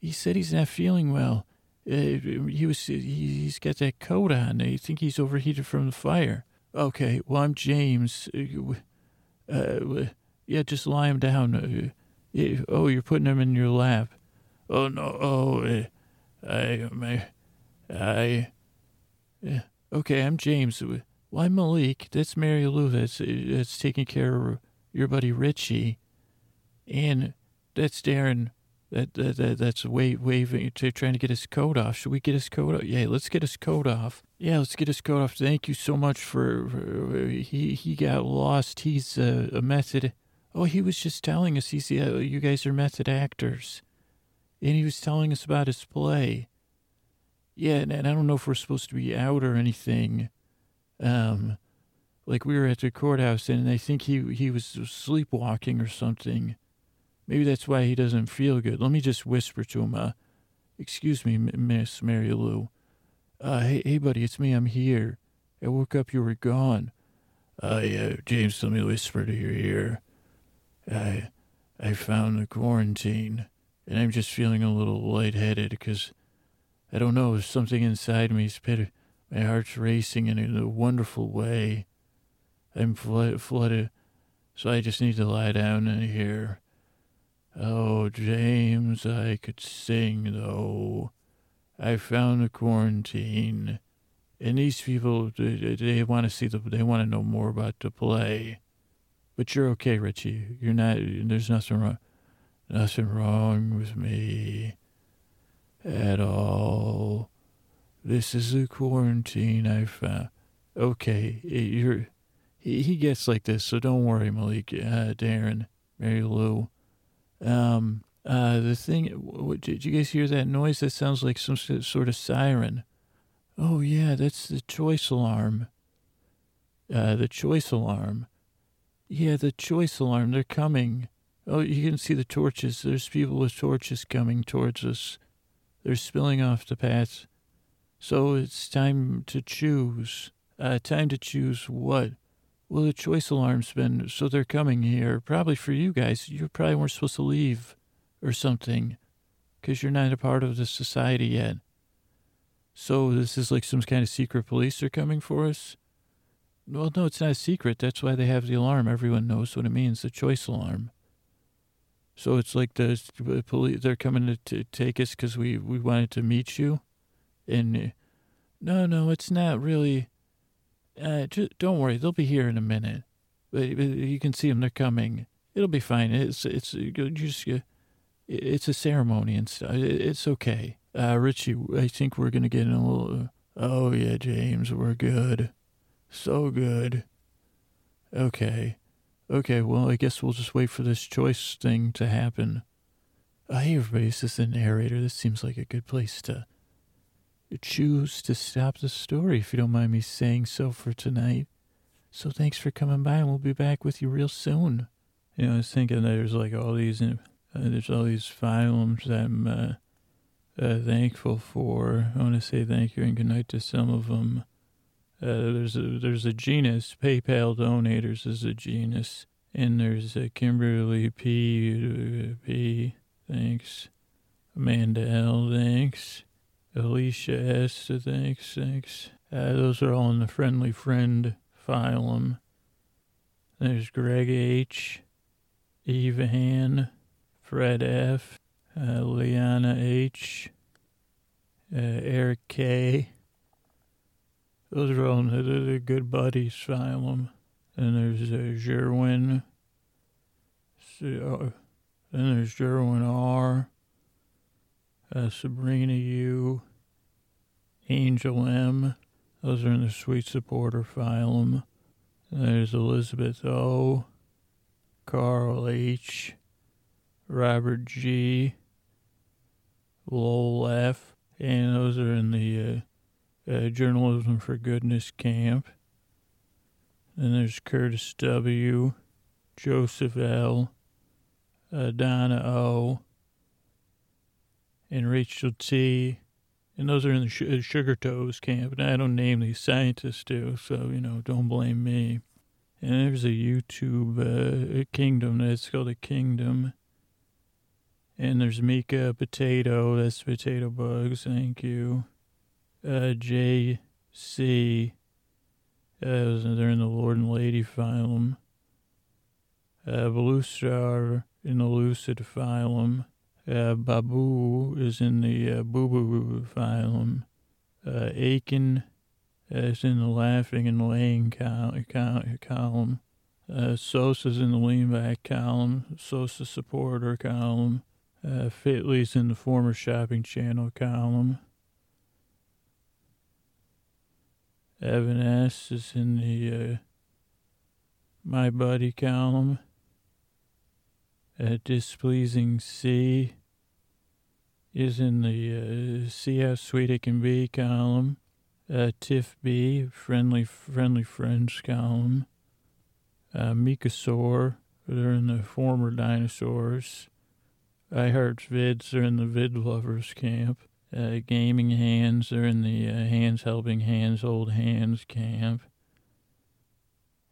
He said he's not feeling well. Uh, he was. He, he's got that coat on. I think he's overheated from the fire. Okay. Well, I'm James. Uh, uh, yeah, just lie him down. Uh, oh, you're putting him in your lap. Oh no. Oh, uh, I, my, I. Yeah. Okay, I'm James. Why Malik. That's Mary Lou. That's that's taking care of your buddy Richie, and that's Darren. That, that, that that's wa- waving to trying to get his coat off. Should we get his coat off? Yeah, let's get his coat off. Yeah, let's get his coat off. Thank you so much for, for he he got lost. He's a, a method. Oh, he was just telling us he's uh, you guys are method actors, and he was telling us about his play. Yeah, and, I don't know if we're supposed to be out or anything. Um, like we were at the courthouse, and I think he he was sleepwalking or something. Maybe that's why he doesn't feel good. Let me just whisper to him. Uh, excuse me, Miss Mary Lou. Uh, hey, hey, buddy, it's me. I'm here. I woke up. You were gone. Uh, yeah, James, let me whisper to your ear. I, I found the quarantine, and I'm just feeling a little lightheaded because I don't know. Something inside me is pit- my heart's racing in a wonderful way. I'm flood- flooded, so I just need to lie down in here. Oh, James, I could sing though. I found the quarantine, and these people they, they want to see the they want to know more about the play. But you're okay, Richie. You're not. There's nothing wrong. Nothing wrong with me at all. This is a quarantine I found. Okay, you're. He, he gets like this, so don't worry, Malik. Uh, Darren, Mary Lou. Um, uh, the thing, what, did you guys hear that noise? That sounds like some sort of siren. Oh, yeah, that's the choice alarm. Uh, the choice alarm. Yeah, the choice alarm. They're coming. Oh, you can see the torches. There's people with torches coming towards us. They're spilling off the path. So it's time to choose. Uh, time to choose what? Well, the choice alarm's been, so they're coming here. Probably for you guys. You probably weren't supposed to leave or something because you're not a part of the society yet. So this is like some kind of secret police are coming for us? Well, no, it's not a secret. That's why they have the alarm. Everyone knows what it means, the choice alarm. So it's like the police, they're coming to, to take us because we, we wanted to meet you. And uh, no, no, it's not really. Uh, just, don't worry, they'll be here in a minute. But, but you can see them; they're coming. It'll be fine. It's it's just uh, it's a ceremony and stuff. It's okay. Uh, Richie, I think we're gonna get in a little. Oh yeah, James, we're good. So good. Okay, okay. Well, I guess we'll just wait for this choice thing to happen. Uh, hey, everybody, this is the narrator. This seems like a good place to choose to stop the story, if you don't mind me saying so for tonight. So thanks for coming by, and we'll be back with you real soon. You know, I was thinking there's like all these, uh, there's all these phylums that I'm uh, uh, thankful for. I want to say thank you and good night to some of them. Uh, there's a there's a genus. PayPal donators is a genus, and there's a Kimberly P. P. Thanks. Amanda L. Thanks. Alicia S. Thanks, thanks. Uh, those are all in the friendly friend phylum. There's Greg H. Eva Han, Fred F. Uh, Liana H. Uh, Eric K. Those are all the, good buddies phylum. Then there's uh, Jerwin. Then there's Jerwin R. Uh, Sabrina U. Angel M. Those are in the sweet supporter phylum. There's Elizabeth O. Carl H. Robert G. Lowell F. And those are in the uh, uh, Journalism for Goodness camp. Then there's Curtis W., Joseph L., uh, Donna O., and Rachel T. And those are in the uh, Sugar Toes camp. And I don't name these scientists, too, so, you know, don't blame me. And there's a YouTube uh, kingdom that's called a kingdom. And there's Mika Potato. That's Potato Bugs. Thank you. Uh, JC. Uh, they're in the Lord and Lady phylum. Uh, Blue Star in the Lucid phylum. Uh, Babu is in the uh, Boo Boo phylum. Uh, Aiken is in the Laughing and Laying col- col- column. Uh, Sosa's in the Lean Back column. Sosa Supporter column. Uh, Fitley's in the Former Shopping Channel column. Evan S. is in the uh, My Buddy column. Uh, Displeasing C is in the uh, See How Sweet It Can Be column. Uh, Tiff B, Friendly Friendly Friends column. Uh, Mikasaur, they're in the Former Dinosaurs. I Heart Vids they're in the Vid Lovers camp. Uh, gaming Hands are in the uh, Hands Helping Hands Old Hands camp.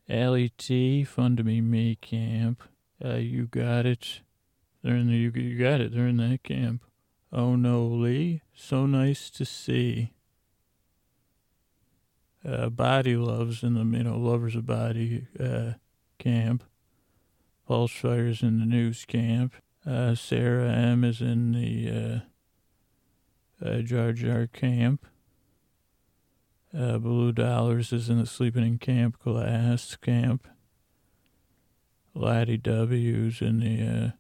Allie T, Fun to Be Me camp. Uh, you got it. They're in the you, you got it. They're in that camp. Oh no, Lee. So nice to see. Uh, body loves in the know lovers of body uh, camp. Pulse fires in the news camp. Sarah M is in the uh, Jar Jar camp. Uh, Blue Dollars is in the sleeping in camp class camp. Laddie W's in the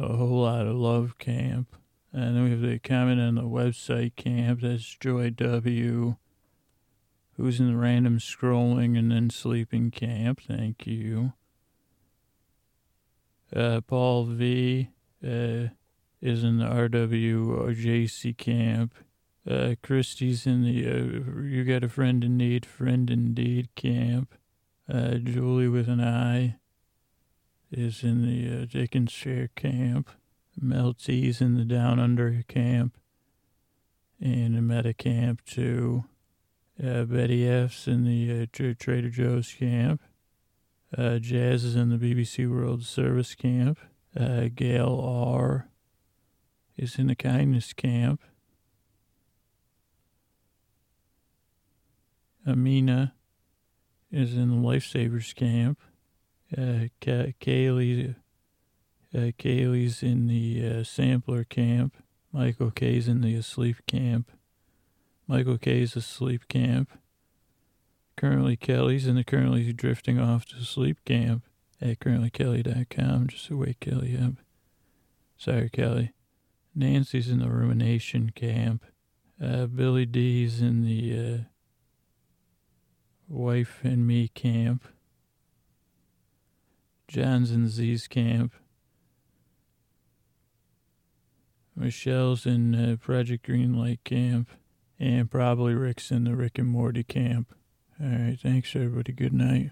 uh, a whole lot of love camp. And then we have the comment on the website camp. That's Joy W. Who's in the random scrolling and then sleeping camp. Thank you. Uh, Paul V. Uh, is in the RW or JC camp. Uh, Christie's in the uh, You Got a Friend in Need, Friend Indeed camp. Uh, Julie with an I is in the uh, Dickens Share camp. Mel T's in the Down Under camp. And the Meta camp too. Uh, Betty F's in the uh, Tra- Trader Joe's camp. Uh, Jazz is in the BBC World Service camp. Uh, Gail R is in the kindness camp. Amina is in the lifesavers camp. Uh, Ka- Kaylee, uh, Kaylee's in the uh, sampler camp. Michael K's in the asleep camp. Michael K's asleep camp. Currently Kelly's in the currently drifting off to sleep camp at currentlykelly.com just to wake Kelly up. Sorry, Kelly. Nancy's in the rumination camp. Uh, Billy D's in the uh, wife and me camp. John's in Z's camp. Michelle's in uh, Project Greenlight camp. And probably Rick's in the Rick and Morty camp. All right, thanks everybody. Good night.